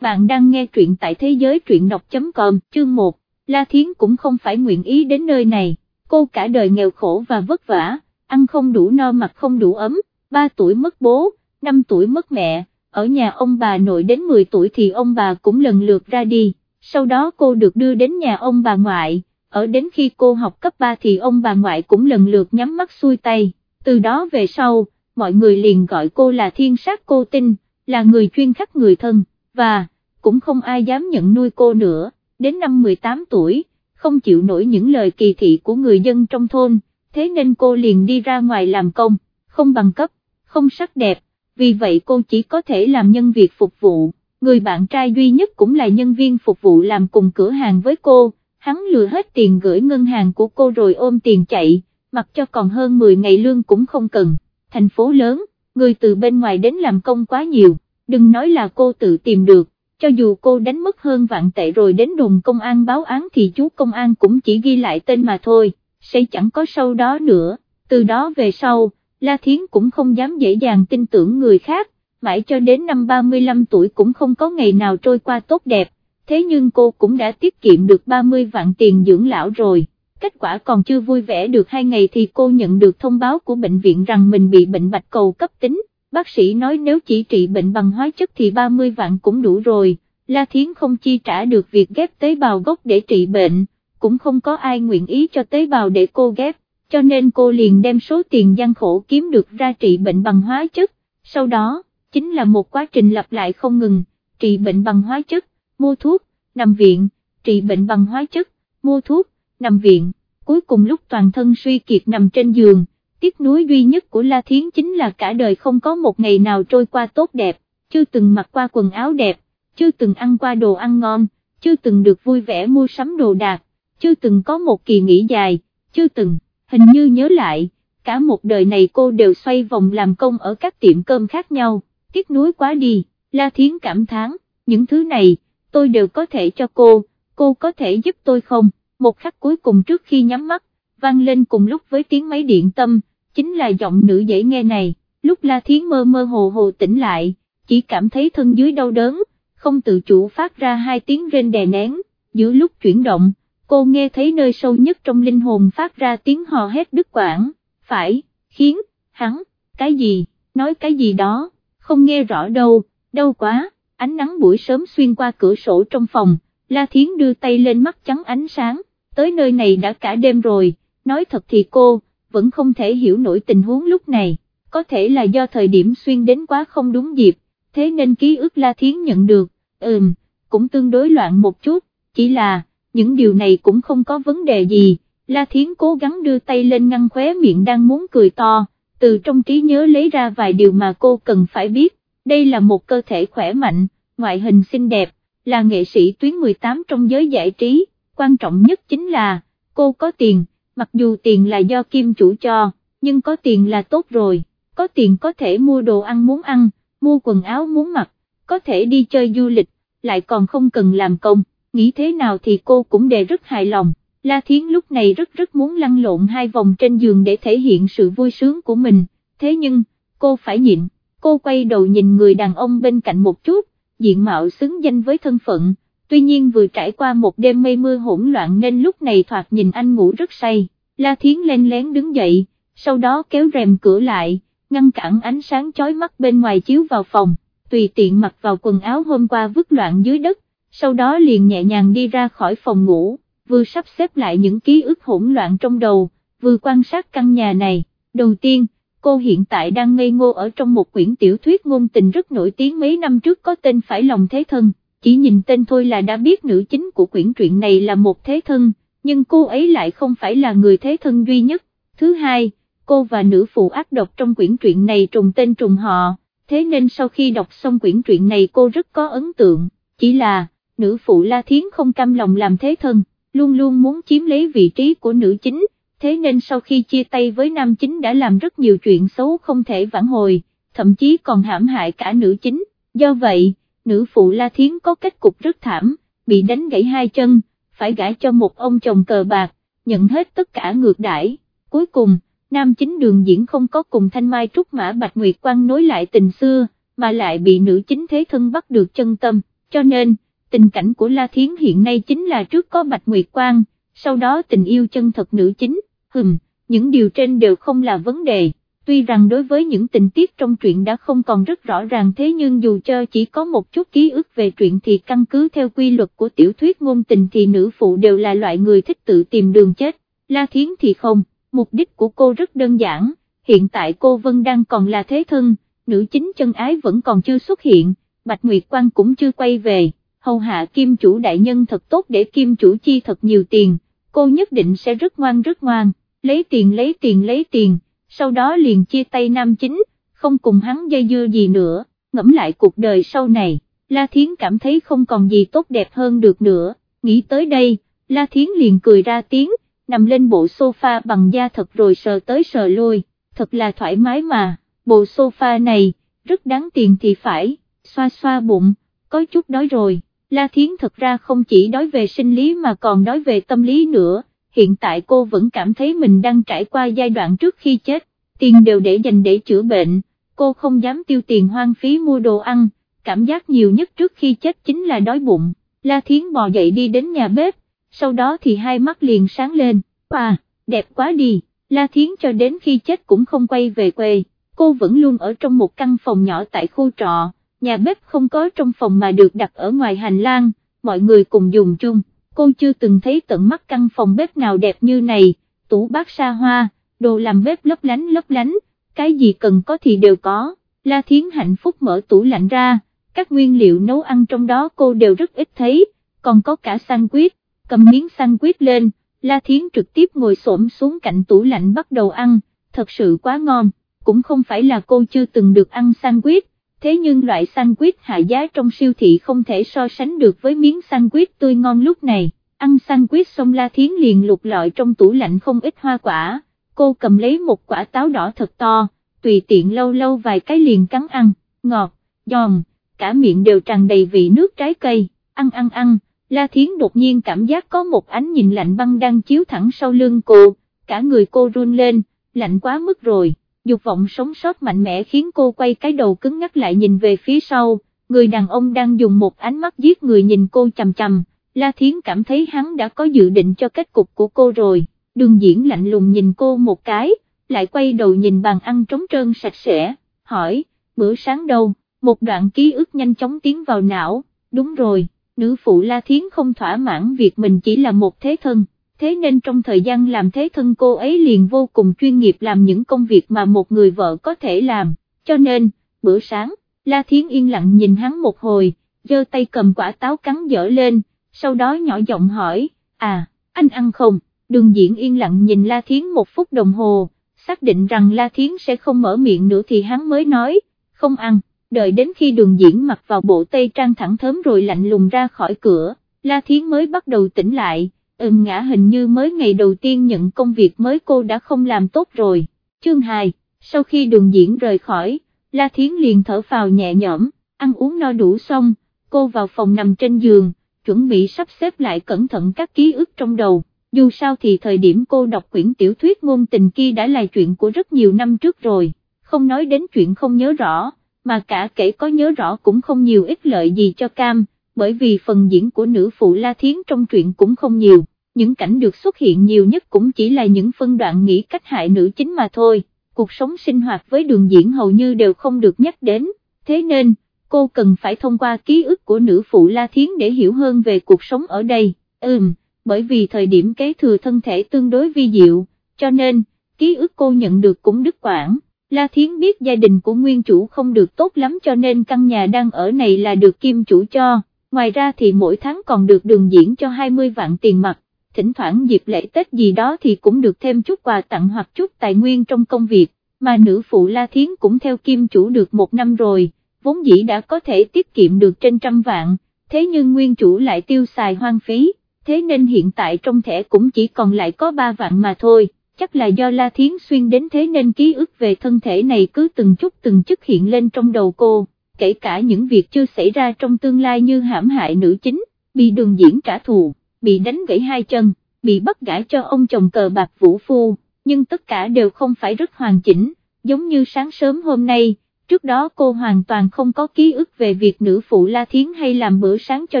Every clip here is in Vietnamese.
bạn đang nghe truyện tại thế giới truyện đọc.com, chương 1, La Thiến cũng không phải nguyện ý đến nơi này, cô cả đời nghèo khổ và vất vả, ăn không đủ no mặc không đủ ấm, 3 tuổi mất bố, 5 tuổi mất mẹ, ở nhà ông bà nội đến 10 tuổi thì ông bà cũng lần lượt ra đi, sau đó cô được đưa đến nhà ông bà ngoại, ở đến khi cô học cấp 3 thì ông bà ngoại cũng lần lượt nhắm mắt xuôi tay, từ đó về sau, mọi người liền gọi cô là thiên sát cô tinh, là người chuyên khắc người thân, và, cũng không ai dám nhận nuôi cô nữa, đến năm 18 tuổi, không chịu nổi những lời kỳ thị của người dân trong thôn, thế nên cô liền đi ra ngoài làm công, không bằng cấp, không sắc đẹp, vì vậy cô chỉ có thể làm nhân việc phục vụ, người bạn trai duy nhất cũng là nhân viên phục vụ làm cùng cửa hàng với cô, hắn lừa hết tiền gửi ngân hàng của cô rồi ôm tiền chạy, mặc cho còn hơn 10 ngày lương cũng không cần, thành phố lớn, người từ bên ngoài đến làm công quá nhiều, đừng nói là cô tự tìm được, cho dù cô đánh mất hơn vạn tệ rồi đến đồn công an báo án thì chú công an cũng chỉ ghi lại tên mà thôi, sẽ chẳng có sau đó nữa, từ đó về sau, La Thiến cũng không dám dễ dàng tin tưởng người khác, mãi cho đến năm 35 tuổi cũng không có ngày nào trôi qua tốt đẹp, thế nhưng cô cũng đã tiết kiệm được 30 vạn tiền dưỡng lão rồi. Kết quả còn chưa vui vẻ được hai ngày thì cô nhận được thông báo của bệnh viện rằng mình bị bệnh bạch cầu cấp tính, bác sĩ nói nếu chỉ trị bệnh bằng hóa chất thì 30 vạn cũng đủ rồi, La Thiến không chi trả được việc ghép tế bào gốc để trị bệnh, cũng không có ai nguyện ý cho tế bào để cô ghép, cho nên cô liền đem số tiền gian khổ kiếm được ra trị bệnh bằng hóa chất, sau đó, chính là một quá trình lặp lại không ngừng, trị bệnh bằng hóa chất, mua thuốc, nằm viện, trị bệnh bằng hóa chất, mua thuốc, nằm viện, cuối cùng lúc toàn thân suy kiệt nằm trên giường, tiếc nuối duy nhất của La Thiến chính là cả đời không có một ngày nào trôi qua tốt đẹp, chưa từng mặc qua quần áo đẹp, chưa từng ăn qua đồ ăn ngon, chưa từng được vui vẻ mua sắm đồ đạc, chưa từng có một kỳ nghỉ dài, chưa từng, hình như nhớ lại, cả một đời này cô đều xoay vòng làm công ở các tiệm cơm khác nhau, tiếc nuối quá đi, La Thiến cảm thán, những thứ này, tôi đều có thể cho cô, cô có thể giúp tôi không, một khắc cuối cùng trước khi nhắm mắt, vang lên cùng lúc với tiếng máy điện tâm, chính là giọng nữ dễ nghe này, lúc La Thiến mơ mơ hồ hồ tỉnh lại, chỉ cảm thấy thân dưới đau đớn, không tự chủ phát ra hai tiếng rên đè nén, giữa lúc chuyển động, cô nghe thấy nơi sâu nhất trong linh hồn phát ra tiếng hò hét đứt quãng, phải, khiến, hắn, cái gì, nói cái gì đó, không nghe rõ đâu, đau quá, ánh nắng buổi sớm xuyên qua cửa sổ trong phòng, La Thiến đưa tay lên mắt trắng ánh sáng, tới nơi này đã cả đêm rồi, nói thật thì cô, vẫn không thể hiểu nổi tình huống lúc này, có thể là do thời điểm xuyên đến quá không đúng dịp, thế nên ký ức La Thiến nhận được, ừm, cũng tương đối loạn một chút, chỉ là, những điều này cũng không có vấn đề gì, La Thiến cố gắng đưa tay lên ngăn khóe miệng đang muốn cười to, từ trong trí nhớ lấy ra vài điều mà cô cần phải biết, đây là một cơ thể khỏe mạnh, ngoại hình xinh đẹp, là nghệ sĩ tuyến 18 trong giới giải trí, quan trọng nhất chính là, cô có tiền, mặc dù tiền là do kim chủ cho, nhưng có tiền là tốt rồi, có tiền có thể mua đồ ăn muốn ăn, mua quần áo muốn mặc, có thể đi chơi du lịch, lại còn không cần làm công, nghĩ thế nào thì cô cũng đề rất hài lòng. La Thiến lúc này rất rất muốn lăn lộn hai vòng trên giường để thể hiện sự vui sướng của mình, thế nhưng, cô phải nhịn, cô quay đầu nhìn người đàn ông bên cạnh một chút, diện mạo xứng danh với thân phận, tuy nhiên vừa trải qua một đêm mây mưa hỗn loạn nên lúc này thoạt nhìn anh ngủ rất say, La Thiến lên lén đứng dậy, sau đó kéo rèm cửa lại, ngăn cản ánh sáng chói mắt bên ngoài chiếu vào phòng, tùy tiện mặc vào quần áo hôm qua vứt loạn dưới đất, sau đó liền nhẹ nhàng đi ra khỏi phòng ngủ, vừa sắp xếp lại những ký ức hỗn loạn trong đầu, vừa quan sát căn nhà này, đầu tiên, cô hiện tại đang ngây ngô ở trong một quyển tiểu thuyết ngôn tình rất nổi tiếng mấy năm trước có tên Phải lòng thế thân, chỉ nhìn tên thôi là đã biết nữ chính của quyển truyện này là một thế thân, nhưng cô ấy lại không phải là người thế thân duy nhất. Thứ hai, cô và nữ phụ ác độc trong quyển truyện này trùng tên trùng họ, thế nên sau khi đọc xong quyển truyện này cô rất có ấn tượng, chỉ là, nữ phụ La Thiến không cam lòng làm thế thân, luôn luôn muốn chiếm lấy vị trí của nữ chính, thế nên sau khi chia tay với nam chính đã làm rất nhiều chuyện xấu không thể vãn hồi, thậm chí còn hãm hại cả nữ chính, do vậy, nữ phụ La Thiến có kết cục rất thảm, bị đánh gãy hai chân, phải gãi cho một ông chồng cờ bạc, nhận hết tất cả ngược đãi. cuối cùng, nam chính đường diễn không có cùng thanh mai trúc mã bạch nguyệt Quang nối lại tình xưa, mà lại bị nữ chính thế thân bắt được chân tâm, cho nên, tình cảnh của La Thiến hiện nay chính là trước có Bạch Nguyệt Quang, sau đó tình yêu chân thật nữ chính, hừm, những điều trên đều không là vấn đề. Tuy rằng đối với những tình tiết trong truyện đã không còn rất rõ ràng thế nhưng dù cho chỉ có một chút ký ức về truyện thì căn cứ theo quy luật của tiểu thuyết ngôn tình thì nữ phụ đều là loại người thích tự tìm đường chết, La Thiến thì không, mục đích của cô rất đơn giản, hiện tại cô Vân đang còn là thế thân, nữ chính chân ái vẫn còn chưa xuất hiện, Bạch Nguyệt Quang cũng chưa quay về, hầu hạ kim chủ đại nhân thật tốt để kim chủ chi thật nhiều tiền, cô nhất định sẽ rất ngoan rất ngoan, lấy tiền lấy tiền lấy tiền sau đó liền chia tay nam chính, không cùng hắn dây dưa gì nữa, ngẫm lại cuộc đời sau này, La Thiến cảm thấy không còn gì tốt đẹp hơn được nữa, nghĩ tới đây, La Thiến liền cười ra tiếng, nằm lên bộ sofa bằng da thật rồi sờ tới sờ lui, thật là thoải mái mà, bộ sofa này, rất đáng tiền thì phải, xoa xoa bụng, có chút đói rồi, La Thiến thật ra không chỉ đói về sinh lý mà còn đói về tâm lý nữa hiện tại cô vẫn cảm thấy mình đang trải qua giai đoạn trước khi chết, tiền đều để dành để chữa bệnh, cô không dám tiêu tiền hoang phí mua đồ ăn, cảm giác nhiều nhất trước khi chết chính là đói bụng, La Thiến bò dậy đi đến nhà bếp, sau đó thì hai mắt liền sáng lên, à, đẹp quá đi, La Thiến cho đến khi chết cũng không quay về quê, cô vẫn luôn ở trong một căn phòng nhỏ tại khu trọ, nhà bếp không có trong phòng mà được đặt ở ngoài hành lang, mọi người cùng dùng chung cô chưa từng thấy tận mắt căn phòng bếp nào đẹp như này, tủ bát sa hoa, đồ làm bếp lấp lánh lấp lánh, cái gì cần có thì đều có, La Thiến hạnh phúc mở tủ lạnh ra, các nguyên liệu nấu ăn trong đó cô đều rất ít thấy, còn có cả sandwich, cầm miếng sandwich lên, La Thiến trực tiếp ngồi xổm xuống cạnh tủ lạnh bắt đầu ăn, thật sự quá ngon, cũng không phải là cô chưa từng được ăn sandwich, thế nhưng loại sandwich hạ giá trong siêu thị không thể so sánh được với miếng sandwich tươi ngon lúc này, ăn sandwich xong La Thiến liền lục lọi trong tủ lạnh không ít hoa quả, cô cầm lấy một quả táo đỏ thật to, tùy tiện lâu lâu vài cái liền cắn ăn, ngọt, giòn, cả miệng đều tràn đầy vị nước trái cây, ăn ăn ăn, La Thiến đột nhiên cảm giác có một ánh nhìn lạnh băng đang chiếu thẳng sau lưng cô, cả người cô run lên, lạnh quá mức rồi dục vọng sống sót mạnh mẽ khiến cô quay cái đầu cứng ngắc lại nhìn về phía sau, người đàn ông đang dùng một ánh mắt giết người nhìn cô chầm chầm, La Thiến cảm thấy hắn đã có dự định cho kết cục của cô rồi, đường diễn lạnh lùng nhìn cô một cái, lại quay đầu nhìn bàn ăn trống trơn sạch sẽ, hỏi, bữa sáng đâu, một đoạn ký ức nhanh chóng tiến vào não, đúng rồi, nữ phụ La Thiến không thỏa mãn việc mình chỉ là một thế thân thế nên trong thời gian làm thế thân cô ấy liền vô cùng chuyên nghiệp làm những công việc mà một người vợ có thể làm, cho nên, bữa sáng, La Thiến yên lặng nhìn hắn một hồi, giơ tay cầm quả táo cắn dở lên, sau đó nhỏ giọng hỏi, à, anh ăn không, đường diễn yên lặng nhìn La Thiến một phút đồng hồ, xác định rằng La Thiến sẽ không mở miệng nữa thì hắn mới nói, không ăn, đợi đến khi đường diễn mặc vào bộ tây trang thẳng thớm rồi lạnh lùng ra khỏi cửa, La Thiến mới bắt đầu tỉnh lại ừm ngã hình như mới ngày đầu tiên nhận công việc mới cô đã không làm tốt rồi. Chương 2, sau khi đường diễn rời khỏi, La Thiến liền thở phào nhẹ nhõm, ăn uống no đủ xong, cô vào phòng nằm trên giường, chuẩn bị sắp xếp lại cẩn thận các ký ức trong đầu. Dù sao thì thời điểm cô đọc quyển tiểu thuyết ngôn tình kia đã là chuyện của rất nhiều năm trước rồi, không nói đến chuyện không nhớ rõ, mà cả kể có nhớ rõ cũng không nhiều ích lợi gì cho Cam bởi vì phần diễn của nữ phụ La Thiến trong truyện cũng không nhiều, những cảnh được xuất hiện nhiều nhất cũng chỉ là những phân đoạn nghĩ cách hại nữ chính mà thôi, cuộc sống sinh hoạt với đường diễn hầu như đều không được nhắc đến, thế nên, cô cần phải thông qua ký ức của nữ phụ La Thiến để hiểu hơn về cuộc sống ở đây, ừm, bởi vì thời điểm kế thừa thân thể tương đối vi diệu, cho nên, ký ức cô nhận được cũng đứt quãng. La Thiến biết gia đình của nguyên chủ không được tốt lắm cho nên căn nhà đang ở này là được kim chủ cho, ngoài ra thì mỗi tháng còn được đường diễn cho 20 vạn tiền mặt, thỉnh thoảng dịp lễ Tết gì đó thì cũng được thêm chút quà tặng hoặc chút tài nguyên trong công việc, mà nữ phụ La Thiến cũng theo kim chủ được một năm rồi, vốn dĩ đã có thể tiết kiệm được trên trăm vạn, thế nhưng nguyên chủ lại tiêu xài hoang phí, thế nên hiện tại trong thẻ cũng chỉ còn lại có ba vạn mà thôi, chắc là do La Thiến xuyên đến thế nên ký ức về thân thể này cứ từng chút từng chút hiện lên trong đầu cô kể cả những việc chưa xảy ra trong tương lai như hãm hại nữ chính, bị đường diễn trả thù, bị đánh gãy hai chân, bị bắt gãi cho ông chồng cờ bạc vũ phu, nhưng tất cả đều không phải rất hoàn chỉnh, giống như sáng sớm hôm nay, trước đó cô hoàn toàn không có ký ức về việc nữ phụ La Thiến hay làm bữa sáng cho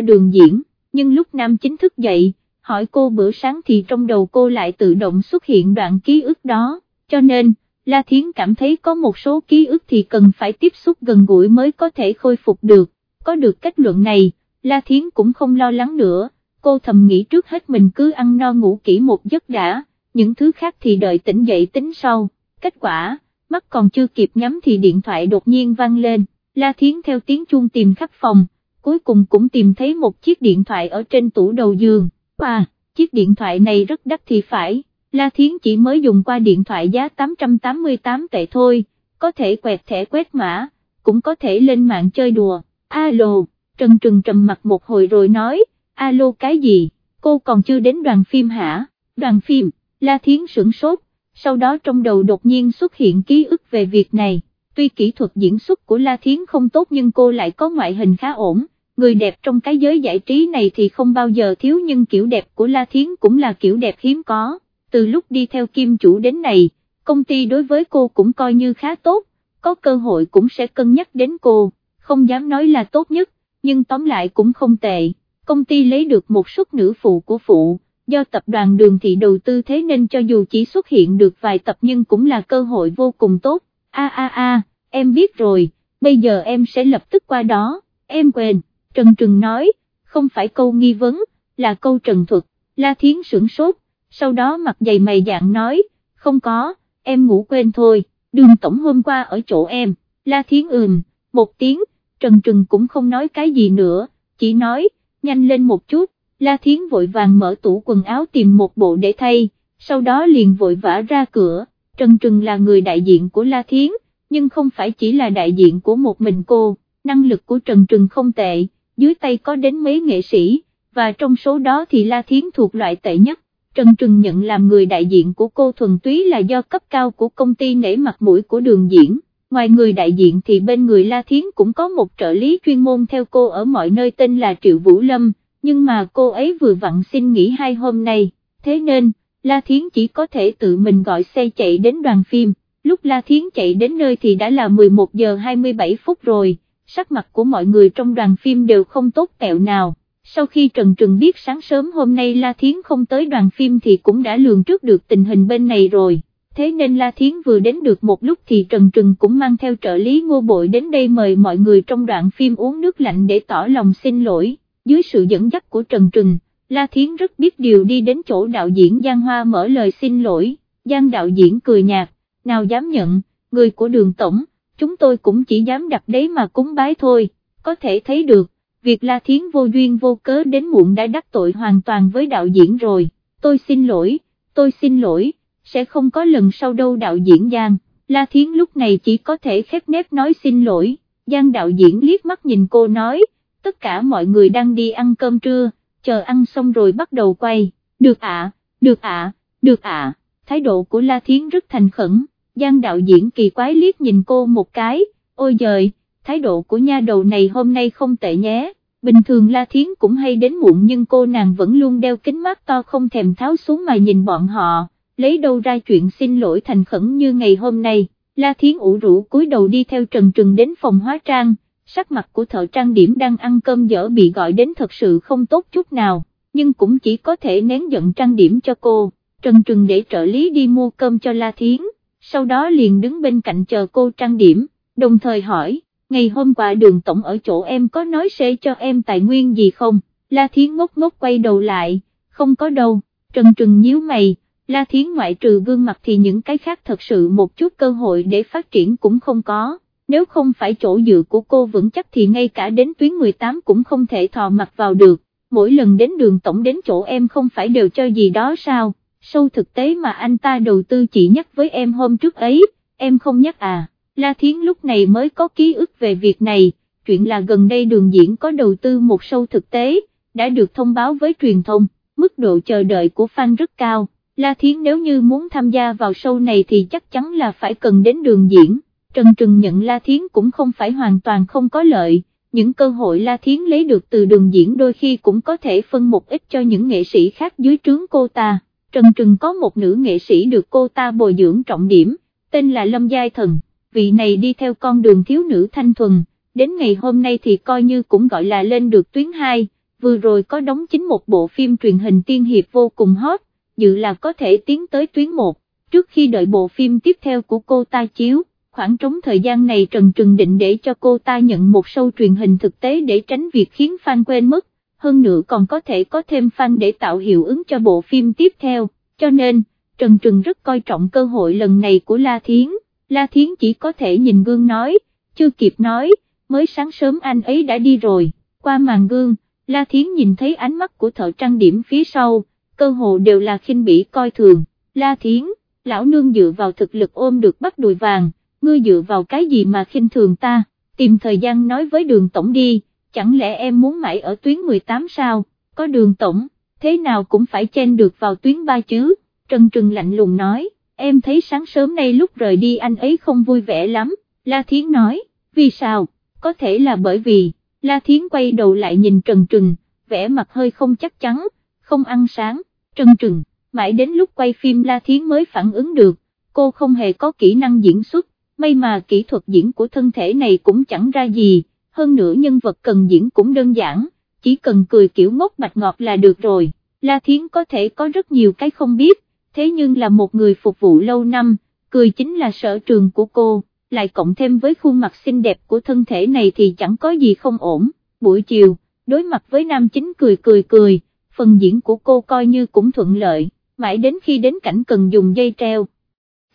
đường diễn, nhưng lúc nam chính thức dậy, hỏi cô bữa sáng thì trong đầu cô lại tự động xuất hiện đoạn ký ức đó, cho nên, La Thiến cảm thấy có một số ký ức thì cần phải tiếp xúc gần gũi mới có thể khôi phục được, có được kết luận này, La Thiến cũng không lo lắng nữa, cô thầm nghĩ trước hết mình cứ ăn no ngủ kỹ một giấc đã, những thứ khác thì đợi tỉnh dậy tính sau, kết quả, mắt còn chưa kịp nhắm thì điện thoại đột nhiên vang lên, La Thiến theo tiếng chuông tìm khắp phòng, cuối cùng cũng tìm thấy một chiếc điện thoại ở trên tủ đầu giường, à, chiếc điện thoại này rất đắt thì phải, La Thiến chỉ mới dùng qua điện thoại giá 888 tệ thôi, có thể quẹt thẻ quét mã, cũng có thể lên mạng chơi đùa, alo, Trần Trừng trầm mặt một hồi rồi nói, alo cái gì, cô còn chưa đến đoàn phim hả, đoàn phim, La Thiến sửng sốt, sau đó trong đầu đột nhiên xuất hiện ký ức về việc này, tuy kỹ thuật diễn xuất của La Thiến không tốt nhưng cô lại có ngoại hình khá ổn, người đẹp trong cái giới giải trí này thì không bao giờ thiếu nhưng kiểu đẹp của La Thiến cũng là kiểu đẹp hiếm có, từ lúc đi theo kim chủ đến này, công ty đối với cô cũng coi như khá tốt, có cơ hội cũng sẽ cân nhắc đến cô, không dám nói là tốt nhất, nhưng tóm lại cũng không tệ, công ty lấy được một suất nữ phụ của phụ. Do tập đoàn đường thị đầu tư thế nên cho dù chỉ xuất hiện được vài tập nhưng cũng là cơ hội vô cùng tốt, a a a, em biết rồi, bây giờ em sẽ lập tức qua đó, em quên, Trần Trừng nói, không phải câu nghi vấn, là câu trần thuật, La Thiến sửng sốt, sau đó mặt dày mày dạng nói, không có, em ngủ quên thôi, đường tổng hôm qua ở chỗ em, La Thiến ừm, một tiếng, Trần Trừng cũng không nói cái gì nữa, chỉ nói, nhanh lên một chút, La Thiến vội vàng mở tủ quần áo tìm một bộ để thay, sau đó liền vội vã ra cửa, Trần Trừng là người đại diện của La Thiến, nhưng không phải chỉ là đại diện của một mình cô, năng lực của Trần Trừng không tệ, dưới tay có đến mấy nghệ sĩ, và trong số đó thì La Thiến thuộc loại tệ nhất. Trần Trừng nhận làm người đại diện của cô thuần túy là do cấp cao của công ty nể mặt mũi của đường diễn, ngoài người đại diện thì bên người La Thiến cũng có một trợ lý chuyên môn theo cô ở mọi nơi tên là Triệu Vũ Lâm nhưng mà cô ấy vừa vặn xin nghỉ hai hôm nay, thế nên, La Thiến chỉ có thể tự mình gọi xe chạy đến đoàn phim, lúc La Thiến chạy đến nơi thì đã là 11 giờ 27 phút rồi, sắc mặt của mọi người trong đoàn phim đều không tốt tẹo nào. Sau khi Trần Trừng biết sáng sớm hôm nay La Thiến không tới đoàn phim thì cũng đã lường trước được tình hình bên này rồi, thế nên La Thiến vừa đến được một lúc thì Trần Trừng cũng mang theo trợ lý ngô bội đến đây mời mọi người trong đoạn phim uống nước lạnh để tỏ lòng xin lỗi. Dưới sự dẫn dắt của Trần Trừng, La Thiến rất biết điều đi đến chỗ đạo diễn Giang Hoa mở lời xin lỗi, Giang đạo diễn cười nhạt, nào dám nhận, người của đường tổng, chúng tôi cũng chỉ dám đặt đấy mà cúng bái thôi, có thể thấy được, việc La Thiến vô duyên vô cớ đến muộn đã đắc tội hoàn toàn với đạo diễn rồi, tôi xin lỗi, tôi xin lỗi, sẽ không có lần sau đâu đạo diễn Giang, La Thiến lúc này chỉ có thể khép nép nói xin lỗi, Giang đạo diễn liếc mắt nhìn cô nói, tất cả mọi người đang đi ăn cơm trưa, chờ ăn xong rồi bắt đầu quay, được ạ, được ạ, được ạ, thái độ của La Thiến rất thành khẩn, Giang đạo diễn kỳ quái liếc nhìn cô một cái, ôi giời, thái độ của nha đầu này hôm nay không tệ nhé, bình thường La Thiến cũng hay đến muộn nhưng cô nàng vẫn luôn đeo kính mắt to không thèm tháo xuống mà nhìn bọn họ, lấy đâu ra chuyện xin lỗi thành khẩn như ngày hôm nay, La Thiến ủ rũ cúi đầu đi theo Trần Trừng đến phòng hóa trang sắc mặt của thợ trang điểm đang ăn cơm dở bị gọi đến thật sự không tốt chút nào, nhưng cũng chỉ có thể nén giận trang điểm cho cô, Trần Trừng để trợ lý đi mua cơm cho La Thiến, sau đó liền đứng bên cạnh chờ cô trang điểm, đồng thời hỏi, ngày hôm qua đường tổng ở chỗ em có nói sẽ cho em tài nguyên gì không, La Thiến ngốc ngốc quay đầu lại, không có đâu, Trần Trừng nhíu mày, La Thiến ngoại trừ gương mặt thì những cái khác thật sự một chút cơ hội để phát triển cũng không có. Nếu không phải chỗ dựa của cô vững chắc thì ngay cả đến tuyến 18 cũng không thể thò mặt vào được, mỗi lần đến đường tổng đến chỗ em không phải đều cho gì đó sao, sâu thực tế mà anh ta đầu tư chỉ nhắc với em hôm trước ấy, em không nhắc à, La Thiến lúc này mới có ký ức về việc này, chuyện là gần đây đường diễn có đầu tư một sâu thực tế, đã được thông báo với truyền thông, mức độ chờ đợi của fan rất cao. La Thiến nếu như muốn tham gia vào show này thì chắc chắn là phải cần đến đường diễn. Trần Trừng nhận La Thiến cũng không phải hoàn toàn không có lợi, những cơ hội La Thiến lấy được từ đường diễn đôi khi cũng có thể phân một ít cho những nghệ sĩ khác dưới trướng cô ta. Trần Trừng có một nữ nghệ sĩ được cô ta bồi dưỡng trọng điểm, tên là Lâm Giai Thần, vị này đi theo con đường thiếu nữ thanh thuần, đến ngày hôm nay thì coi như cũng gọi là lên được tuyến 2, vừa rồi có đóng chính một bộ phim truyền hình tiên hiệp vô cùng hot, dự là có thể tiến tới tuyến 1, trước khi đợi bộ phim tiếp theo của cô ta chiếu, khoảng trống thời gian này Trần Trừng định để cho cô ta nhận một show truyền hình thực tế để tránh việc khiến fan quên mất, hơn nữa còn có thể có thêm fan để tạo hiệu ứng cho bộ phim tiếp theo, cho nên, Trần Trừng rất coi trọng cơ hội lần này của La Thiến, La Thiến chỉ có thể nhìn gương nói, chưa kịp nói, mới sáng sớm anh ấy đã đi rồi, qua màn gương, La Thiến nhìn thấy ánh mắt của thợ trang điểm phía sau, cơ hồ đều là khinh bỉ coi thường, La Thiến, lão nương dựa vào thực lực ôm được bắt đùi vàng, ngươi dựa vào cái gì mà khinh thường ta, tìm thời gian nói với đường tổng đi, chẳng lẽ em muốn mãi ở tuyến 18 sao, có đường tổng, thế nào cũng phải chen được vào tuyến 3 chứ, Trần Trừng lạnh lùng nói, em thấy sáng sớm nay lúc rời đi anh ấy không vui vẻ lắm, La Thiến nói, vì sao, có thể là bởi vì, La Thiến quay đầu lại nhìn Trần Trừng, vẻ mặt hơi không chắc chắn, không ăn sáng, Trần Trừng, mãi đến lúc quay phim La Thiến mới phản ứng được, cô không hề có kỹ năng diễn xuất, may mà kỹ thuật diễn của thân thể này cũng chẳng ra gì, hơn nữa nhân vật cần diễn cũng đơn giản, chỉ cần cười kiểu ngốc bạch ngọt là được rồi, La Thiến có thể có rất nhiều cái không biết, thế nhưng là một người phục vụ lâu năm, cười chính là sở trường của cô, lại cộng thêm với khuôn mặt xinh đẹp của thân thể này thì chẳng có gì không ổn, buổi chiều, đối mặt với nam chính cười cười cười, phần diễn của cô coi như cũng thuận lợi, mãi đến khi đến cảnh cần dùng dây treo.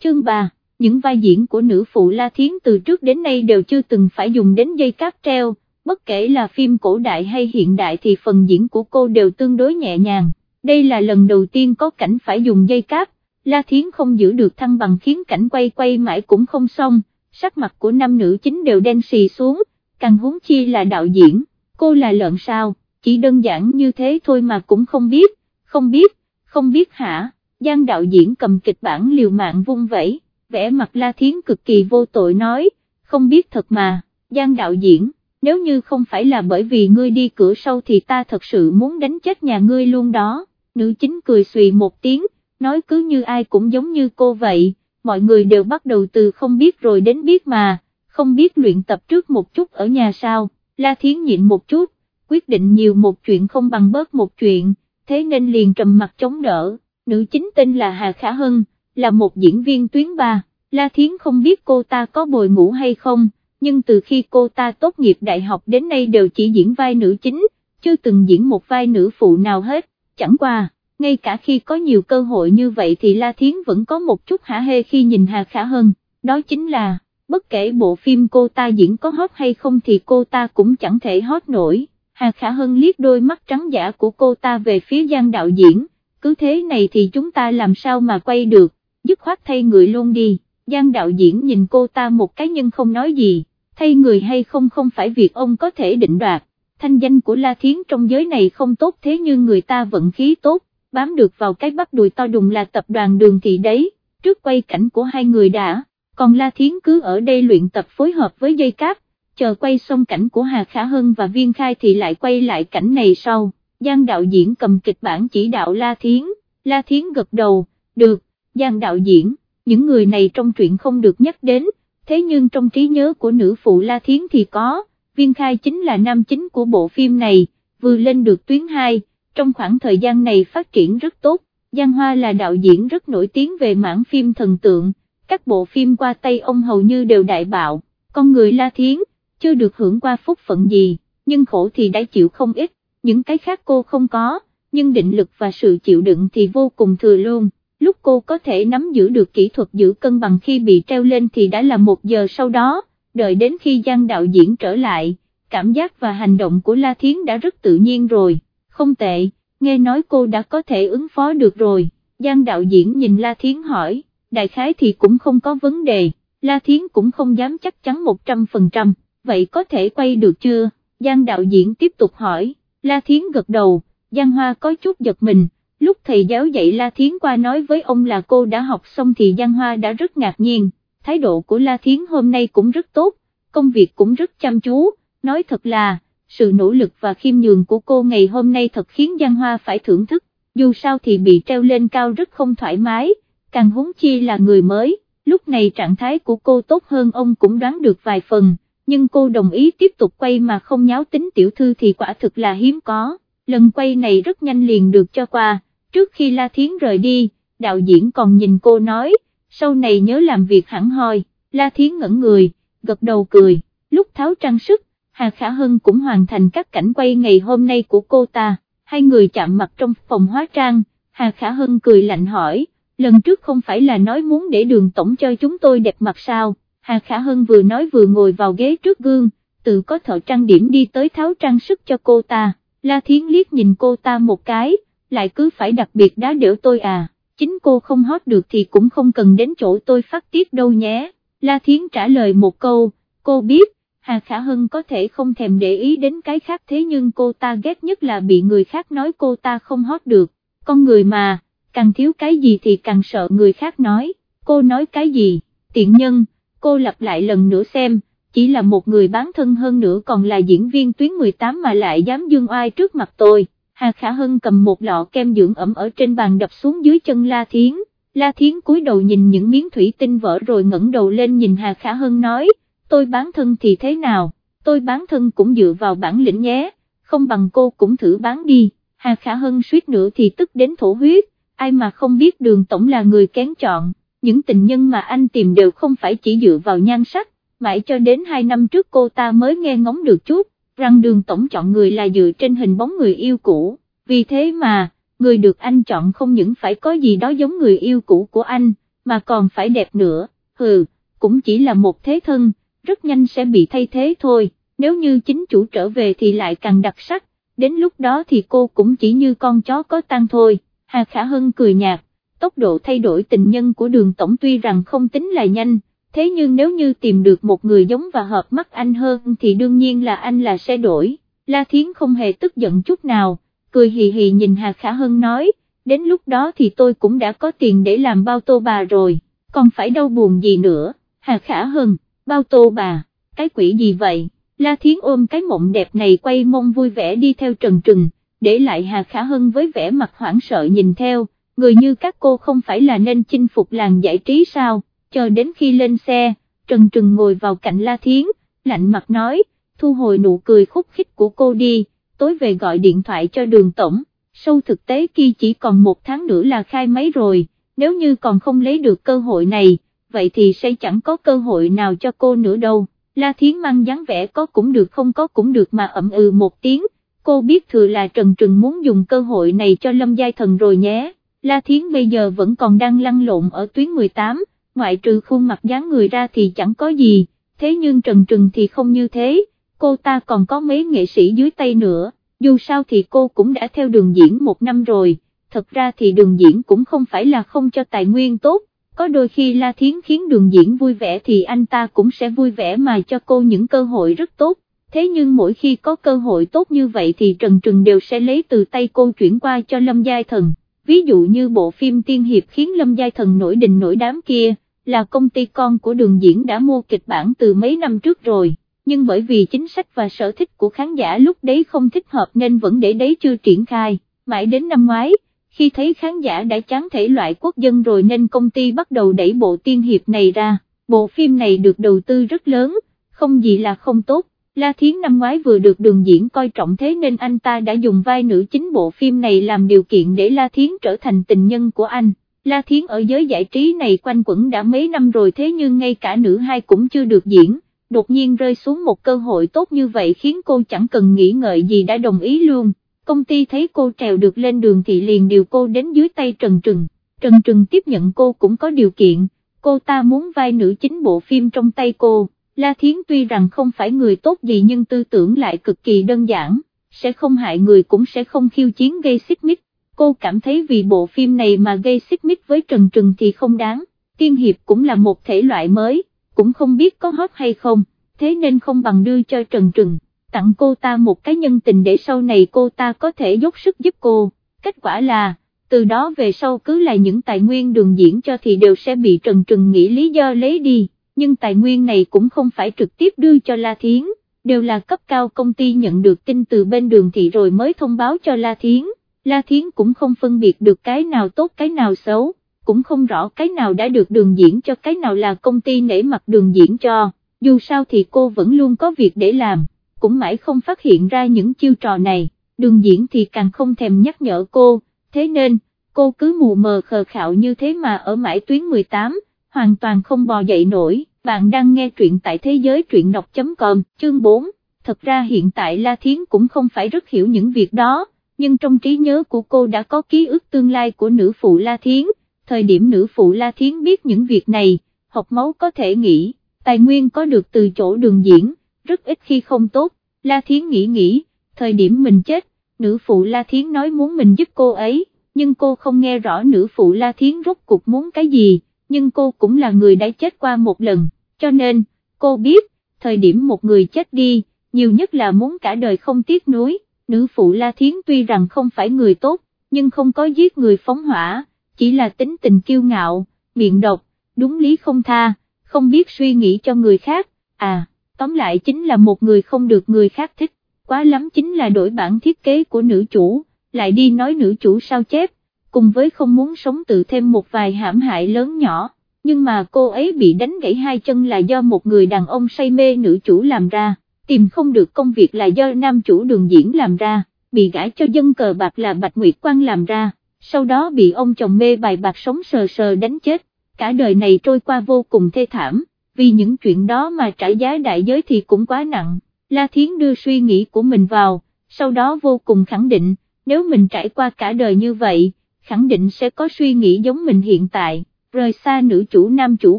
Chương 3 những vai diễn của nữ phụ La Thiến từ trước đến nay đều chưa từng phải dùng đến dây cáp treo, bất kể là phim cổ đại hay hiện đại thì phần diễn của cô đều tương đối nhẹ nhàng, đây là lần đầu tiên có cảnh phải dùng dây cáp, La Thiến không giữ được thăng bằng khiến cảnh quay quay mãi cũng không xong, sắc mặt của nam nữ chính đều đen xì xuống, càng huống chi là đạo diễn, cô là lợn sao, chỉ đơn giản như thế thôi mà cũng không biết, không biết, không biết hả, Giang đạo diễn cầm kịch bản liều mạng vung vẩy vẽ mặt La Thiến cực kỳ vô tội nói, không biết thật mà, Giang đạo diễn, nếu như không phải là bởi vì ngươi đi cửa sau thì ta thật sự muốn đánh chết nhà ngươi luôn đó, nữ chính cười xùy một tiếng, nói cứ như ai cũng giống như cô vậy, mọi người đều bắt đầu từ không biết rồi đến biết mà, không biết luyện tập trước một chút ở nhà sao, La Thiến nhịn một chút, quyết định nhiều một chuyện không bằng bớt một chuyện, thế nên liền trầm mặt chống đỡ, nữ chính tên là Hà Khả Hân là một diễn viên tuyến ba, La Thiến không biết cô ta có bồi ngủ hay không, nhưng từ khi cô ta tốt nghiệp đại học đến nay đều chỉ diễn vai nữ chính, chưa từng diễn một vai nữ phụ nào hết, chẳng qua, ngay cả khi có nhiều cơ hội như vậy thì La Thiến vẫn có một chút hả hê khi nhìn Hà Khả Hân, đó chính là, bất kể bộ phim cô ta diễn có hot hay không thì cô ta cũng chẳng thể hot nổi, Hà Khả Hân liếc đôi mắt trắng giả của cô ta về phía Giang đạo diễn, cứ thế này thì chúng ta làm sao mà quay được dứt khoát thay người luôn đi, Giang đạo diễn nhìn cô ta một cái nhưng không nói gì, thay người hay không không phải việc ông có thể định đoạt, thanh danh của La Thiến trong giới này không tốt thế nhưng người ta vận khí tốt, bám được vào cái bắp đùi to đùng là tập đoàn đường thị đấy, trước quay cảnh của hai người đã, còn La Thiến cứ ở đây luyện tập phối hợp với dây cáp, chờ quay xong cảnh của Hà Khả Hân và Viên Khai thì lại quay lại cảnh này sau, Giang đạo diễn cầm kịch bản chỉ đạo La Thiến, La Thiến gật đầu, được Giang đạo diễn, những người này trong truyện không được nhắc đến, thế nhưng trong trí nhớ của nữ phụ La Thiến thì có, Viên Khai chính là nam chính của bộ phim này, vừa lên được tuyến 2, trong khoảng thời gian này phát triển rất tốt, Giang Hoa là đạo diễn rất nổi tiếng về mảng phim thần tượng, các bộ phim qua tay ông hầu như đều đại bạo, con người La Thiến, chưa được hưởng qua phúc phận gì, nhưng khổ thì đã chịu không ít, những cái khác cô không có, nhưng định lực và sự chịu đựng thì vô cùng thừa luôn. Lúc cô có thể nắm giữ được kỹ thuật giữ cân bằng khi bị treo lên thì đã là một giờ sau đó, đợi đến khi Giang đạo diễn trở lại, cảm giác và hành động của La Thiến đã rất tự nhiên rồi, không tệ, nghe nói cô đã có thể ứng phó được rồi, Giang đạo diễn nhìn La Thiến hỏi, đại khái thì cũng không có vấn đề, La Thiến cũng không dám chắc chắn 100%, vậy có thể quay được chưa, Giang đạo diễn tiếp tục hỏi, La Thiến gật đầu, Giang Hoa có chút giật mình, lúc thầy giáo dạy La Thiến qua nói với ông là cô đã học xong thì Giang Hoa đã rất ngạc nhiên, thái độ của La Thiến hôm nay cũng rất tốt, công việc cũng rất chăm chú, nói thật là, sự nỗ lực và khiêm nhường của cô ngày hôm nay thật khiến Giang Hoa phải thưởng thức, dù sao thì bị treo lên cao rất không thoải mái, càng huống chi là người mới, lúc lúc này trạng thái của cô tốt hơn ông cũng đoán được vài phần, nhưng cô đồng ý tiếp tục quay mà không nháo tính tiểu thư thì quả thực là hiếm có, lần quay này rất nhanh liền được cho qua, trước khi La Thiến rời đi, đạo diễn còn nhìn cô nói, sau này nhớ làm việc hẳn hoi, La Thiến ngẩn người, gật đầu cười, lúc tháo trang sức, Hà Khả Hân cũng hoàn thành các cảnh quay ngày hôm nay của cô ta, hai người chạm mặt trong phòng hóa trang, Hà Khả Hân cười lạnh hỏi, lần trước không phải là nói muốn để đường tổng cho chúng tôi đẹp mặt sao, Hà Khả Hân vừa nói vừa ngồi vào ghế trước gương, tự có thợ trang điểm đi tới tháo trang sức cho cô ta, La Thiến liếc nhìn cô ta một cái, lại cứ phải đặc biệt đá đểu tôi à, chính cô không hót được thì cũng không cần đến chỗ tôi phát tiết đâu nhé, La Thiến trả lời một câu, cô biết, Hà Khả Hân có thể không thèm để ý đến cái khác thế nhưng cô ta ghét nhất là bị người khác nói cô ta không hót được, con người mà, càng thiếu cái gì thì càng sợ người khác nói, cô nói cái gì, tiện nhân, cô lặp lại lần nữa xem, chỉ là một người bán thân hơn nữa còn là diễn viên tuyến 18 mà lại dám dương oai trước mặt tôi. Hà Khả Hân cầm một lọ kem dưỡng ẩm ở trên bàn đập xuống dưới chân La Thiến, La Thiến cúi đầu nhìn những miếng thủy tinh vỡ rồi ngẩng đầu lên nhìn Hà Khả Hân nói, tôi bán thân thì thế nào, tôi bán thân cũng dựa vào bản lĩnh nhé, không bằng cô cũng thử bán đi, Hà Khả Hân suýt nữa thì tức đến thổ huyết, ai mà không biết đường tổng là người kén chọn, những tình nhân mà anh tìm đều không phải chỉ dựa vào nhan sắc, mãi cho đến 2 năm trước cô ta mới nghe ngóng được chút, rằng đường tổng chọn người là dựa trên hình bóng người yêu cũ, vì thế mà, người được anh chọn không những phải có gì đó giống người yêu cũ của anh, mà còn phải đẹp nữa, hừ, cũng chỉ là một thế thân, rất nhanh sẽ bị thay thế thôi, nếu như chính chủ trở về thì lại càng đặc sắc, đến lúc đó thì cô cũng chỉ như con chó có tan thôi, Hà Khả Hân cười nhạt, tốc độ thay đổi tình nhân của đường tổng tuy rằng không tính là nhanh, thế nhưng nếu như tìm được một người giống và hợp mắt anh hơn thì đương nhiên là anh là sẽ đổi, La Thiến không hề tức giận chút nào, cười hì hì nhìn Hà Khả Hân nói, đến lúc đó thì tôi cũng đã có tiền để làm bao tô bà rồi, còn phải đau buồn gì nữa, Hà Khả Hân, bao tô bà, cái quỷ gì vậy, La Thiến ôm cái mộng đẹp này quay mông vui vẻ đi theo Trần Trừng, để lại Hà Khả Hân với vẻ mặt hoảng sợ nhìn theo, người như các cô không phải là nên chinh phục làng giải trí sao, chờ đến khi lên xe, Trần Trừng ngồi vào cạnh La Thiến, lạnh mặt nói, thu hồi nụ cười khúc khích của cô đi, tối về gọi điện thoại cho đường tổng, sâu thực tế kia chỉ còn một tháng nữa là khai máy rồi, nếu như còn không lấy được cơ hội này, vậy thì sẽ chẳng có cơ hội nào cho cô nữa đâu. La Thiến mang dáng vẻ có cũng được không có cũng được mà ậm ừ một tiếng, cô biết thừa là Trần Trừng muốn dùng cơ hội này cho Lâm Giai Thần rồi nhé, La Thiến bây giờ vẫn còn đang lăn lộn ở tuyến 18, ngoại trừ khuôn mặt dáng người ra thì chẳng có gì, thế nhưng Trần Trừng thì không như thế, cô ta còn có mấy nghệ sĩ dưới tay nữa, dù sao thì cô cũng đã theo đường diễn một năm rồi, thật ra thì đường diễn cũng không phải là không cho tài nguyên tốt, có đôi khi La Thiến khiến đường diễn vui vẻ thì anh ta cũng sẽ vui vẻ mà cho cô những cơ hội rất tốt, thế nhưng mỗi khi có cơ hội tốt như vậy thì Trần Trừng đều sẽ lấy từ tay cô chuyển qua cho Lâm Giai Thần, ví dụ như bộ phim Tiên Hiệp khiến Lâm Giai Thần nổi đình nổi đám kia, là công ty con của đường diễn đã mua kịch bản từ mấy năm trước rồi, nhưng bởi vì chính sách và sở thích của khán giả lúc đấy không thích hợp nên vẫn để đấy chưa triển khai, mãi đến năm ngoái khi thấy khán giả đã chán thể loại quốc dân rồi nên công ty bắt đầu đẩy bộ tiên hiệp này ra, bộ phim này được đầu tư rất lớn, không gì là không tốt, La Thiến năm ngoái vừa được đường diễn coi trọng thế nên anh ta đã dùng vai nữ chính bộ phim này làm điều kiện để La Thiến trở thành tình nhân của anh. La Thiến ở giới giải trí này quanh quẩn đã mấy năm rồi thế nhưng ngay cả nữ hai cũng chưa được diễn, đột nhiên rơi xuống một cơ hội tốt như vậy khiến cô chẳng cần nghĩ ngợi gì đã đồng ý luôn. Công ty thấy cô trèo được lên đường thì liền điều cô đến dưới tay Trần Trừng, Trần Trừng tiếp nhận cô cũng có điều kiện, cô ta muốn vai nữ chính bộ phim trong tay cô, La Thiến tuy rằng không phải người tốt gì nhưng tư tưởng lại cực kỳ đơn giản, sẽ không hại người cũng sẽ không khiêu chiến gây xích mích, cô cảm thấy vì bộ phim này mà gây xích mích với Trần Trừng thì không đáng, tiên hiệp cũng là một thể loại mới, cũng không biết có hot hay không, thế nên không bằng đưa cho Trần Trừng tặng cô ta một cái nhân tình để sau này cô ta có thể dốc sức giúp cô, kết quả là, từ đó về sau cứ là những tài nguyên đường diễn cho thì đều sẽ bị Trần Trừng nghĩ lý do lấy đi, nhưng tài nguyên này cũng không phải trực tiếp đưa cho La Thiến, đều là cấp cao công ty nhận được tin từ bên đường thị rồi mới thông báo cho La Thiến, La Thiến cũng không phân biệt được cái nào tốt cái nào xấu, cũng không rõ cái nào đã được đường diễn cho cái nào là công ty nể mặt đường diễn cho, dù sao thì cô vẫn luôn có việc để làm, cũng mãi không phát hiện ra những chiêu trò này, đường diễn thì càng không thèm nhắc nhở cô, thế nên, cô cứ mù mờ khờ khạo như thế mà ở mãi tuyến 18, hoàn toàn không bò dậy nổi, bạn đang nghe truyện tại thế giới truyện đọc.com, chương 4, thật ra hiện tại La Thiến cũng không phải rất hiểu những việc đó, nhưng trong trí nhớ của cô đã có ký ức tương lai của nữ phụ La Thiến, thời điểm nữ phụ La Thiến biết những việc này, học máu có thể nghĩ, tài nguyên có được từ chỗ đường diễn, rất ít khi không tốt, La Thiến nghĩ nghĩ, thời điểm mình chết, nữ phụ La Thiến nói muốn mình giúp cô ấy, nhưng cô không nghe rõ nữ phụ La Thiến rốt cuộc muốn cái gì, nhưng cô cũng là người đã chết qua một lần, cho nên, cô biết, thời điểm một người chết đi, nhiều nhất là muốn cả đời không tiếc nuối, nữ phụ La Thiến tuy rằng không phải người tốt, nhưng không có giết người phóng hỏa, chỉ là tính tình kiêu ngạo, miệng độc, đúng lý không tha, không biết suy nghĩ cho người khác, à, tóm lại chính là một người không được người khác thích, quá lắm chính là đổi bản thiết kế của nữ chủ, lại đi nói nữ chủ sao chép, cùng với không muốn sống tự thêm một vài hãm hại lớn nhỏ, nhưng mà cô ấy bị đánh gãy hai chân là do một người đàn ông say mê nữ chủ làm ra, tìm không được công việc là do nam chủ đường diễn làm ra, bị gãi cho dân cờ bạc là Bạch Nguyệt Quang làm ra, sau đó bị ông chồng mê bài bạc sống sờ sờ đánh chết, cả đời này trôi qua vô cùng thê thảm, vì những chuyện đó mà trả giá đại giới thì cũng quá nặng, La Thiến đưa suy nghĩ của mình vào, sau đó vô cùng khẳng định, nếu mình trải qua cả đời như vậy, khẳng định sẽ có suy nghĩ giống mình hiện tại, rời xa nữ chủ nam chủ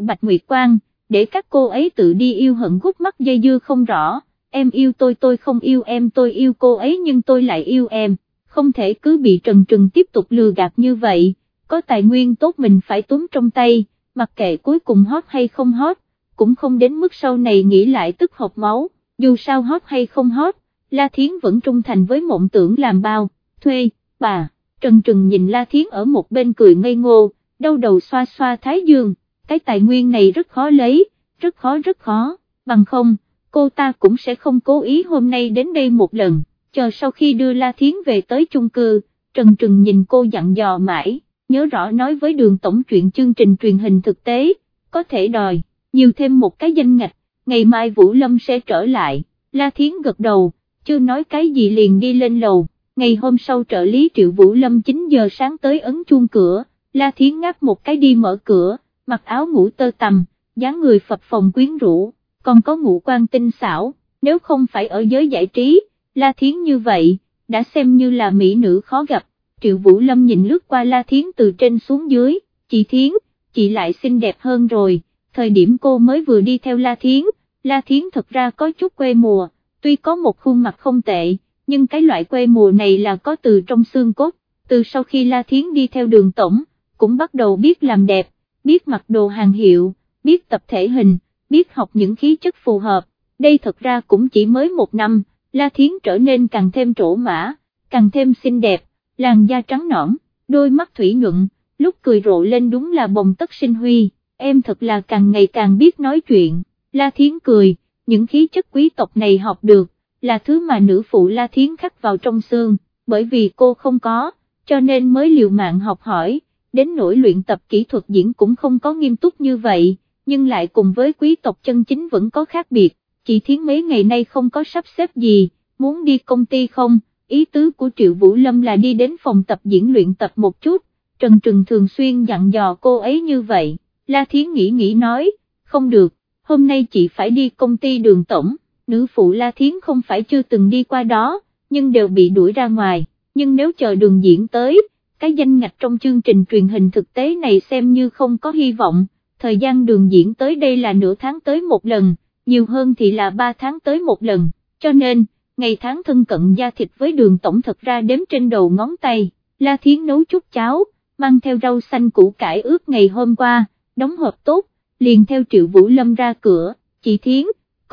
Bạch Nguyệt Quang, để các cô ấy tự đi yêu hận gút mắt dây dưa không rõ, em yêu tôi tôi không yêu em tôi yêu cô ấy nhưng tôi lại yêu em, không thể cứ bị trần trừng tiếp tục lừa gạt như vậy, có tài nguyên tốt mình phải túm trong tay, mặc kệ cuối cùng hot hay không hot, cũng không đến mức sau này nghĩ lại tức hộp máu, dù sao hot hay không hot, La Thiến vẫn trung thành với mộng tưởng làm bao, thuê, bà, Trần Trừng nhìn La Thiến ở một bên cười ngây ngô, đau đầu xoa xoa thái dương, cái tài nguyên này rất khó lấy, rất khó rất khó, bằng không, cô ta cũng sẽ không cố ý hôm nay đến đây một lần, chờ sau khi đưa La Thiến về tới chung cư, Trần Trừng nhìn cô dặn dò mãi, nhớ rõ nói với đường tổng chuyện chương trình truyền hình thực tế, có thể đòi, nhiều thêm một cái danh ngạch, ngày mai Vũ Lâm sẽ trở lại, La Thiến gật đầu, chưa nói cái gì liền đi lên lầu, ngày hôm sau trợ lý Triệu Vũ Lâm 9 giờ sáng tới ấn chuông cửa, La Thiến ngáp một cái đi mở cửa, mặc áo ngủ tơ tầm, dáng người phập phòng quyến rũ, còn có ngũ quan tinh xảo, nếu không phải ở giới giải trí, La Thiến như vậy, đã xem như là mỹ nữ khó gặp, Triệu Vũ Lâm nhìn lướt qua La Thiến từ trên xuống dưới, chị Thiến, chị lại xinh đẹp hơn rồi, thời điểm cô mới vừa đi theo La Thiến, La Thiến thật ra có chút quê mùa, tuy có một khuôn mặt không tệ, nhưng cái loại quê mùa này là có từ trong xương cốt, từ sau khi La Thiến đi theo đường tổng, cũng bắt đầu biết làm đẹp, biết mặc đồ hàng hiệu, biết tập thể hình, biết học những khí chất phù hợp, đây thật ra cũng chỉ mới một năm, La Thiến trở nên càng thêm trổ mã, càng thêm xinh đẹp, làn da trắng nõn, đôi mắt thủy nhuận, lúc cười rộ lên đúng là bồng tất sinh huy, em thật là càng ngày càng biết nói chuyện, La Thiến cười, những khí chất quý tộc này học được, là thứ mà nữ phụ La Thiến khắc vào trong xương, bởi vì cô không có, cho nên mới liều mạng học hỏi, đến nỗi luyện tập kỹ thuật diễn cũng không có nghiêm túc như vậy, nhưng lại cùng với quý tộc chân chính vẫn có khác biệt, chị Thiến mấy ngày nay không có sắp xếp gì, muốn đi công ty không, ý tứ của Triệu Vũ Lâm là đi đến phòng tập diễn luyện tập một chút, Trần Trừng thường xuyên dặn dò cô ấy như vậy, La Thiến nghĩ nghĩ nói, không được, hôm nay chị phải đi công ty đường tổng, nữ phụ La Thiến không phải chưa từng đi qua đó, nhưng đều bị đuổi ra ngoài, nhưng nếu chờ đường diễn tới, cái danh ngạch trong chương trình truyền hình thực tế này xem như không có hy vọng, thời gian đường diễn tới đây là nửa tháng tới một lần, nhiều hơn thì là ba tháng tới một lần, cho nên, ngày tháng thân cận da thịt với đường tổng thật ra đếm trên đầu ngón tay, La Thiến nấu chút cháo, mang theo rau xanh củ cải ướp ngày hôm qua, đóng hộp tốt, liền theo Triệu Vũ Lâm ra cửa, chị Thiến,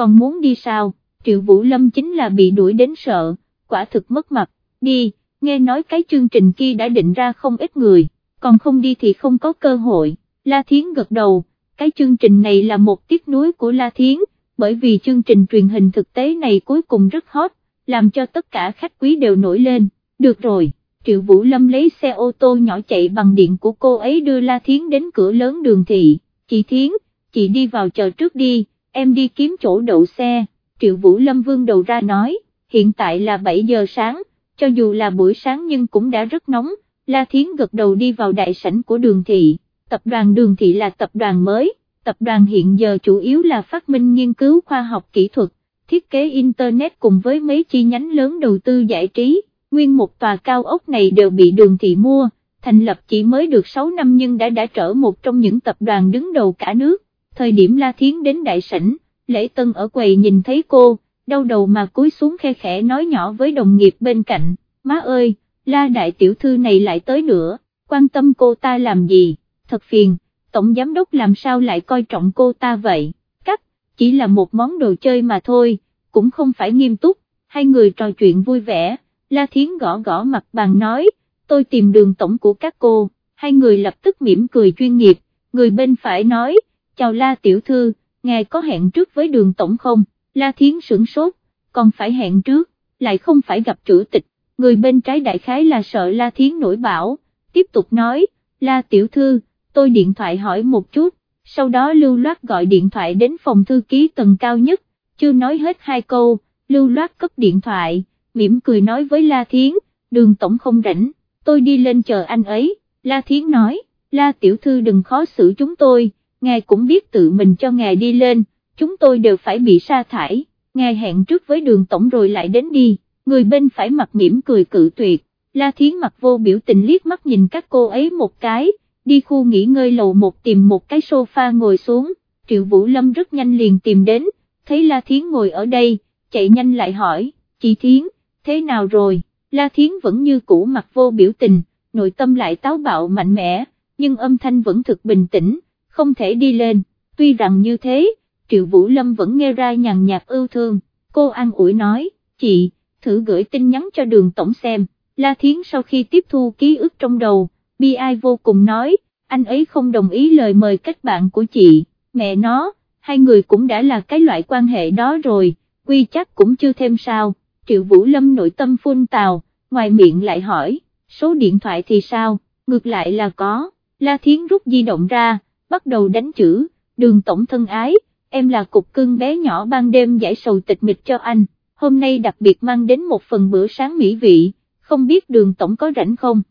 còn muốn đi sao, Triệu Vũ Lâm chính là bị đuổi đến sợ, quả thực mất mặt, đi, nghe nói cái chương trình kia đã định ra không ít người, còn không đi thì không có cơ hội, La Thiến gật đầu, cái chương trình này là một tiếc nuối của La Thiến, bởi vì chương trình truyền hình thực tế này cuối cùng rất hot, làm cho tất cả khách quý đều nổi lên, được rồi, Triệu Vũ Lâm lấy xe ô tô nhỏ chạy bằng điện của cô ấy đưa La Thiến đến cửa lớn đường thị, chị Thiến, chị đi vào chờ trước đi, em đi kiếm chỗ đậu xe, Triệu Vũ Lâm vương đầu ra nói, hiện tại là 7 giờ sáng, cho dù là buổi sáng nhưng cũng đã rất nóng, La Thiến gật đầu đi vào đại sảnh của đường thị, tập đoàn đường thị là tập đoàn mới, tập đoàn hiện giờ chủ yếu là phát minh nghiên cứu khoa học kỹ thuật, thiết kế Internet cùng với mấy chi nhánh lớn đầu tư giải trí, nguyên một tòa cao ốc này đều bị đường thị mua, thành lập chỉ mới được 6 năm nhưng đã đã trở một trong những tập đoàn đứng đầu cả nước, thời điểm La Thiến đến đại sảnh, Lễ Tân ở quầy nhìn thấy cô, đau đầu mà cúi xuống khe khẽ nói nhỏ với đồng nghiệp bên cạnh, má ơi, La đại tiểu thư này lại tới nữa, quan tâm cô ta làm gì, thật phiền, tổng giám đốc làm sao lại coi trọng cô ta vậy, cắt, chỉ là một món đồ chơi mà thôi, cũng không phải nghiêm túc, hai người trò chuyện vui vẻ, La Thiến gõ gõ mặt bàn nói, tôi tìm đường tổng của các cô, hai người lập tức mỉm cười chuyên nghiệp, người bên phải nói, chào La tiểu thư, ngài có hẹn trước với đường tổng không, La Thiến sửng sốt, còn phải hẹn trước, lại không phải gặp chủ tịch, người bên trái đại khái là sợ La Thiến nổi bảo tiếp tục nói, La tiểu thư, tôi điện thoại hỏi một chút, sau đó lưu loát gọi điện thoại đến phòng thư ký tầng cao nhất, chưa nói hết hai câu, lưu loát cấp điện thoại, mỉm cười nói với La Thiến, đường tổng không rảnh, tôi đi lên chờ anh ấy, La Thiến nói, La tiểu thư đừng khó xử chúng tôi, ngài cũng biết tự mình cho ngài đi lên, chúng tôi đều phải bị sa thải, ngài hẹn trước với đường tổng rồi lại đến đi, người bên phải mặt mỉm cười cự tuyệt, La Thiến mặt vô biểu tình liếc mắt nhìn các cô ấy một cái, đi khu nghỉ ngơi lầu một tìm một cái sofa ngồi xuống, Triệu Vũ Lâm rất nhanh liền tìm đến, thấy La Thiến ngồi ở đây, chạy nhanh lại hỏi, chị Thiến, thế nào rồi, La Thiến vẫn như cũ mặt vô biểu tình, nội tâm lại táo bạo mạnh mẽ, nhưng âm thanh vẫn thực bình tĩnh, không thể đi lên, tuy rằng như thế, Triệu Vũ Lâm vẫn nghe ra nhàn nhạt ưu thương, cô an ủi nói, chị, thử gửi tin nhắn cho đường tổng xem, La Thiến sau khi tiếp thu ký ức trong đầu, bi ai vô cùng nói, anh ấy không đồng ý lời mời kết bạn của chị, mẹ nó, hai người cũng đã là cái loại quan hệ đó rồi, quy chắc cũng chưa thêm sao, Triệu Vũ Lâm nội tâm phun tào, ngoài miệng lại hỏi, số điện thoại thì sao, ngược lại là có, La Thiến rút di động ra, bắt đầu đánh chữ, đường tổng thân ái, em là cục cưng bé nhỏ ban đêm giải sầu tịch mịch cho anh, hôm nay đặc biệt mang đến một phần bữa sáng mỹ vị, không biết đường tổng có rảnh không?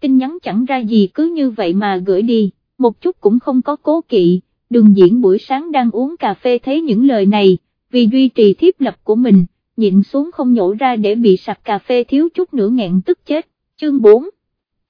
Tin nhắn chẳng ra gì cứ như vậy mà gửi đi, một chút cũng không có cố kỵ, đường diễn buổi sáng đang uống cà phê thấy những lời này, vì duy trì thiếp lập của mình, nhịn xuống không nhổ ra để bị sặc cà phê thiếu chút nữa nghẹn tức chết, chương 4.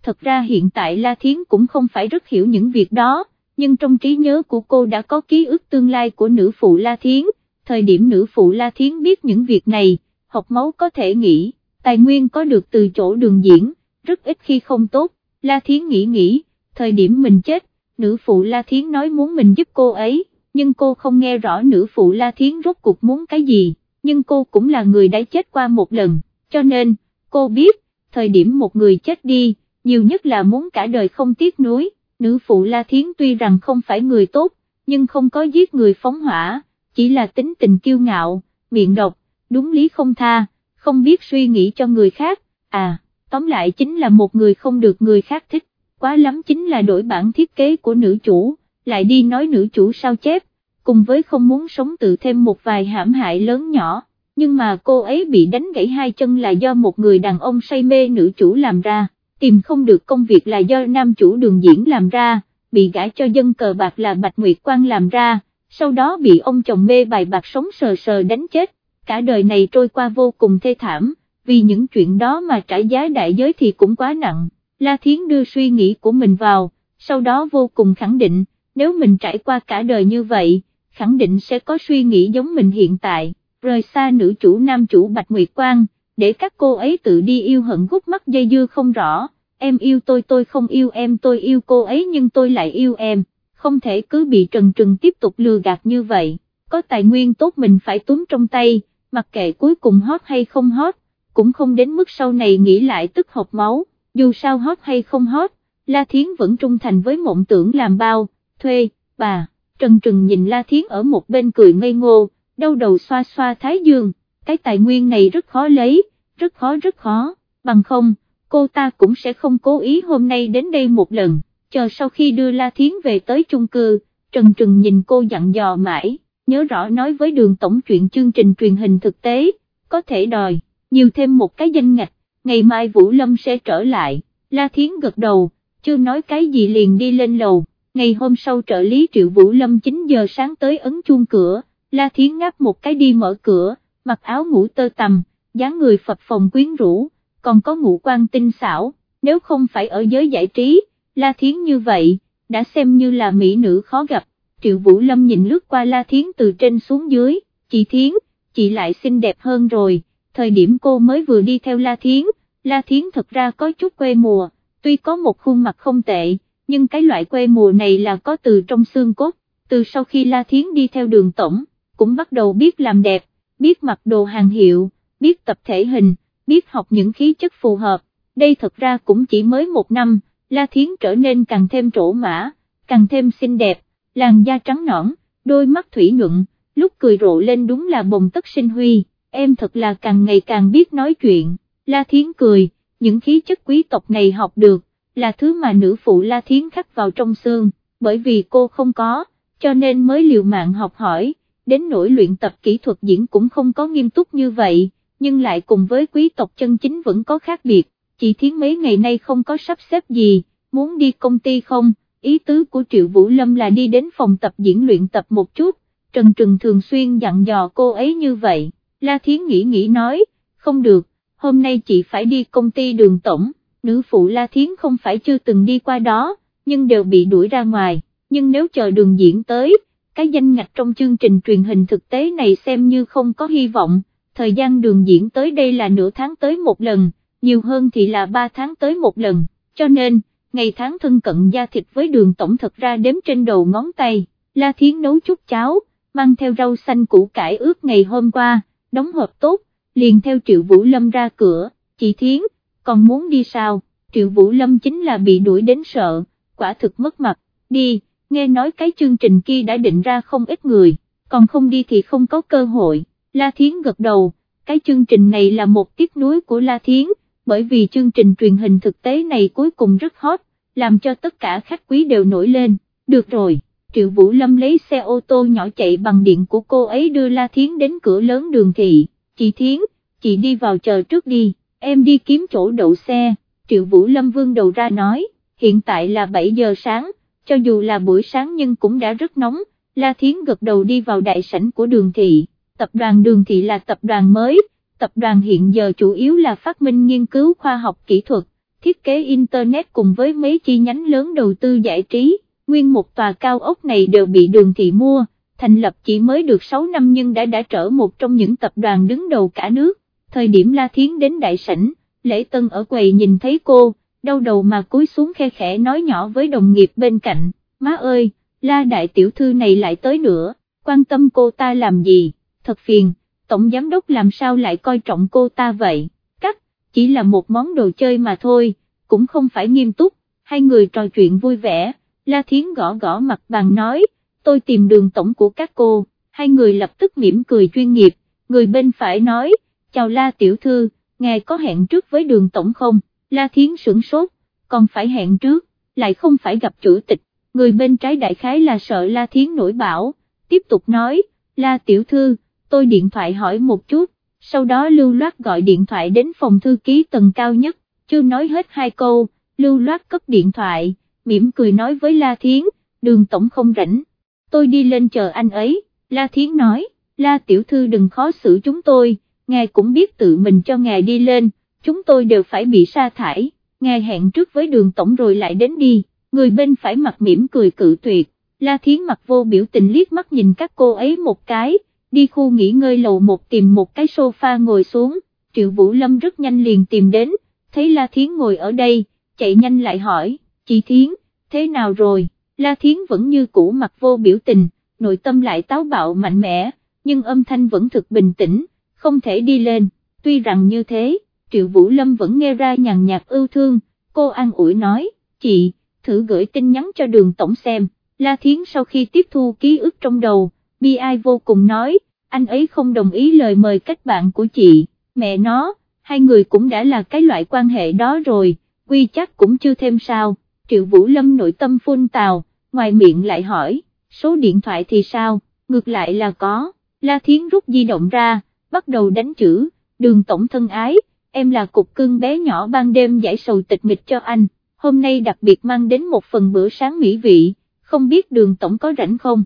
Thật ra hiện tại La Thiến cũng không phải rất hiểu những việc đó, nhưng trong trí nhớ của cô đã có ký ức tương lai của nữ phụ La Thiến, thời điểm nữ phụ La Thiến biết những việc này, học máu có thể nghĩ, tài nguyên có được từ chỗ đường diễn, rất ít khi không tốt, La Thiến nghĩ nghĩ, thời điểm mình chết, nữ phụ La Thiến nói muốn mình giúp cô ấy, nhưng cô không nghe rõ nữ phụ La Thiến rốt cuộc muốn cái gì, nhưng cô cũng là người đã chết qua một lần, cho nên, cô biết, thời điểm một người chết đi, nhiều nhất là muốn cả đời không tiếc nuối, nữ phụ La Thiến tuy rằng không phải người tốt, nhưng không có giết người phóng hỏa, chỉ là tính tình kiêu ngạo, miệng độc, đúng lý không tha, không biết suy nghĩ cho người khác, à, tóm lại chính là một người không được người khác thích, quá lắm chính là đổi bản thiết kế của nữ chủ, lại đi nói nữ chủ sao chép, cùng với không muốn sống tự thêm một vài hãm hại lớn nhỏ, nhưng mà cô ấy bị đánh gãy hai chân là do một người đàn ông say mê nữ chủ làm ra tìm không được công việc là do nam chủ đường diễn làm ra, bị gãi cho dân cờ bạc là Bạch Nguyệt Quang làm ra, sau đó bị ông chồng mê bài bạc sống sờ sờ đánh chết, cả đời này trôi qua vô cùng thê thảm, vì những chuyện đó mà trả giá đại giới thì cũng quá nặng, La Thiến đưa suy nghĩ của mình vào, sau đó vô cùng khẳng định, nếu mình trải qua cả đời như vậy, khẳng định sẽ có suy nghĩ giống mình hiện tại, rời xa nữ chủ nam chủ Bạch Nguyệt Quang để các cô ấy tự đi yêu hận gút mắt dây dưa không rõ, em yêu tôi tôi không yêu em tôi yêu cô ấy nhưng tôi lại yêu em, không thể cứ bị trần trừng tiếp tục lừa gạt như vậy, có tài nguyên tốt mình phải túm trong tay, mặc kệ cuối cùng hot hay không hot, cũng không đến mức sau này nghĩ lại tức hộp máu, dù sao hot hay không hot, La Thiến vẫn trung thành với mộng tưởng làm bao, thuê, bà, Trần Trừng nhìn La Thiến ở một bên cười ngây ngô, đau đầu xoa xoa thái dương. Cái tài nguyên này rất khó lấy, rất khó rất khó, bằng không, cô ta cũng sẽ không cố ý hôm nay đến đây một lần, chờ sau khi đưa La Thiến về tới chung cư, Trần Trừng nhìn cô dặn dò mãi, nhớ rõ nói với đường tổng chuyện chương trình truyền hình thực tế, có thể đòi, nhiều thêm một cái danh ngạch, ngày mai Vũ Lâm sẽ trở lại, La Thiến gật đầu, chưa nói cái gì liền đi lên lầu, ngày hôm sau trợ lý Triệu Vũ Lâm 9 giờ sáng tới ấn chuông cửa, La Thiến ngáp một cái đi mở cửa, mặc áo ngủ tơ tằm, dáng người phập phòng quyến rũ, còn có ngũ quan tinh xảo, nếu không phải ở giới giải trí, La Thiến như vậy, đã xem như là mỹ nữ khó gặp, Triệu Vũ Lâm nhìn lướt qua La Thiến từ trên xuống dưới, chị Thiến, chị lại xinh đẹp hơn rồi, thời điểm cô mới vừa đi theo La Thiến, La Thiến thật ra có chút quê mùa, tuy có một khuôn mặt không tệ, nhưng cái loại quê mùa này là có từ trong xương cốt, từ sau khi La Thiến đi theo đường tổng, cũng bắt đầu biết làm đẹp, biết mặc đồ hàng hiệu, biết tập thể hình, biết học những khí chất phù hợp, đây thật ra cũng chỉ mới một năm, La Thiến trở nên càng thêm trổ mã, càng thêm xinh đẹp, làn da trắng nõn, đôi mắt thủy nhuận, lúc cười rộ lên đúng là bồng tất sinh huy, em thật là càng ngày càng biết nói chuyện, La Thiến cười, những khí chất quý tộc này học được, là thứ mà nữ phụ La Thiến khắc vào trong xương, bởi vì cô không có, cho nên mới liều mạng học hỏi, đến nỗi luyện tập kỹ thuật diễn cũng không có nghiêm túc như vậy, nhưng lại cùng với quý tộc chân chính vẫn có khác biệt, chị Thiến mấy ngày nay không có sắp xếp gì, muốn đi công ty không, ý tứ của Triệu Vũ Lâm là đi đến phòng tập diễn luyện tập một chút, Trần Trừng thường xuyên dặn dò cô ấy như vậy, La Thiến nghĩ nghĩ nói, không được, hôm nay chị phải đi công ty đường tổng, nữ phụ La Thiến không phải chưa từng đi qua đó, nhưng đều bị đuổi ra ngoài, nhưng nếu chờ đường diễn tới, cái danh ngạch trong chương trình truyền hình thực tế này xem như không có hy vọng, thời gian đường diễn tới đây là nửa tháng tới một lần, nhiều hơn thì là ba tháng tới một lần, cho nên, ngày tháng thân cận da thịt với đường tổng thật ra đếm trên đầu ngón tay, La Thiến nấu chút cháo, mang theo rau xanh củ cải ướp ngày hôm qua, đóng hộp tốt, liền theo Triệu Vũ Lâm ra cửa, chị Thiến, còn muốn đi sao, Triệu Vũ Lâm chính là bị đuổi đến sợ, quả thực mất mặt, đi, nghe nói cái chương trình kia đã định ra không ít người, còn không đi thì không có cơ hội, La Thiến gật đầu, cái chương trình này là một tiếc nuối của La Thiến, bởi vì chương trình truyền hình thực tế này cuối cùng rất hot, làm cho tất cả khách quý đều nổi lên, được rồi. Triệu Vũ Lâm lấy xe ô tô nhỏ chạy bằng điện của cô ấy đưa La Thiến đến cửa lớn đường thị, chị Thiến, chị đi vào chờ trước đi, em đi kiếm chỗ đậu xe, Triệu Vũ Lâm vương đầu ra nói, hiện tại là 7 giờ sáng, cho dù là buổi sáng nhưng cũng đã rất nóng, La Thiến gật đầu đi vào đại sảnh của đường thị, tập đoàn đường thị là tập đoàn mới, tập đoàn hiện giờ chủ yếu là phát minh nghiên cứu khoa học kỹ thuật, thiết kế Internet cùng với mấy chi nhánh lớn đầu tư giải trí, nguyên một tòa cao ốc này đều bị đường thị mua, thành lập chỉ mới được 6 năm nhưng đã đã trở một trong những tập đoàn đứng đầu cả nước, thời điểm La Thiến đến đại sảnh, Lễ Tân ở quầy nhìn thấy cô, đau đầu mà cúi xuống khe khẽ nói nhỏ với đồng nghiệp bên cạnh, má ơi, La đại tiểu thư này lại tới nữa, quan tâm cô ta làm gì, thật phiền, tổng giám đốc làm sao lại coi trọng cô ta vậy, cắt, chỉ là một món đồ chơi mà thôi, cũng không phải nghiêm túc, hai người trò chuyện vui vẻ, La Thiến gõ gõ mặt bàn nói, tôi tìm đường tổng của các cô, hai người lập tức mỉm cười chuyên nghiệp, người bên phải nói, chào La tiểu thư, ngài có hẹn trước với đường tổng không, La Thiến sửng sốt, còn phải hẹn trước, lại không phải gặp chủ tịch, người bên trái đại khái là sợ La Thiến nổi bảo, tiếp tục nói, La tiểu thư, tôi điện thoại hỏi một chút, sau đó lưu loát gọi điện thoại đến phòng thư ký tầng cao nhất, chưa nói hết hai câu, lưu loát cấp điện thoại, mỉm cười nói với La Thiến, đường tổng không rảnh, tôi đi lên chờ anh ấy, La Thiến nói, La tiểu thư đừng khó xử chúng tôi, ngài cũng biết tự mình cho ngài đi lên, chúng tôi đều phải bị sa thải, ngài hẹn trước với đường tổng rồi lại đến đi, người bên phải mặt mỉm cười cự tuyệt, La Thiến mặt vô biểu tình liếc mắt nhìn các cô ấy một cái, đi khu nghỉ ngơi lầu một tìm một cái sofa ngồi xuống, Triệu Vũ Lâm rất nhanh liền tìm đến, thấy La Thiến ngồi ở đây, chạy nhanh lại hỏi, chị Thiến, thế nào rồi, La Thiến vẫn như cũ mặt vô biểu tình, nội tâm lại táo bạo mạnh mẽ, nhưng âm thanh vẫn thực bình tĩnh, không thể đi lên, tuy rằng như thế, Triệu Vũ Lâm vẫn nghe ra nhàn nhạt ưu thương, cô an ủi nói, chị, thử gửi tin nhắn cho đường tổng xem, La Thiến sau khi tiếp thu ký ức trong đầu, bi ai vô cùng nói, anh ấy không đồng ý lời mời kết bạn của chị, mẹ nó, hai người cũng đã là cái loại quan hệ đó rồi, quy chắc cũng chưa thêm sao, Triệu Vũ Lâm nội tâm phun tào, ngoài miệng lại hỏi, số điện thoại thì sao, ngược lại là có, La Thiến rút di động ra, bắt đầu đánh chữ, đường tổng thân ái, em là cục cưng bé nhỏ ban đêm giải sầu tịch mịch cho anh, hôm nay đặc biệt mang đến một phần bữa sáng mỹ vị, không biết đường tổng có rảnh không?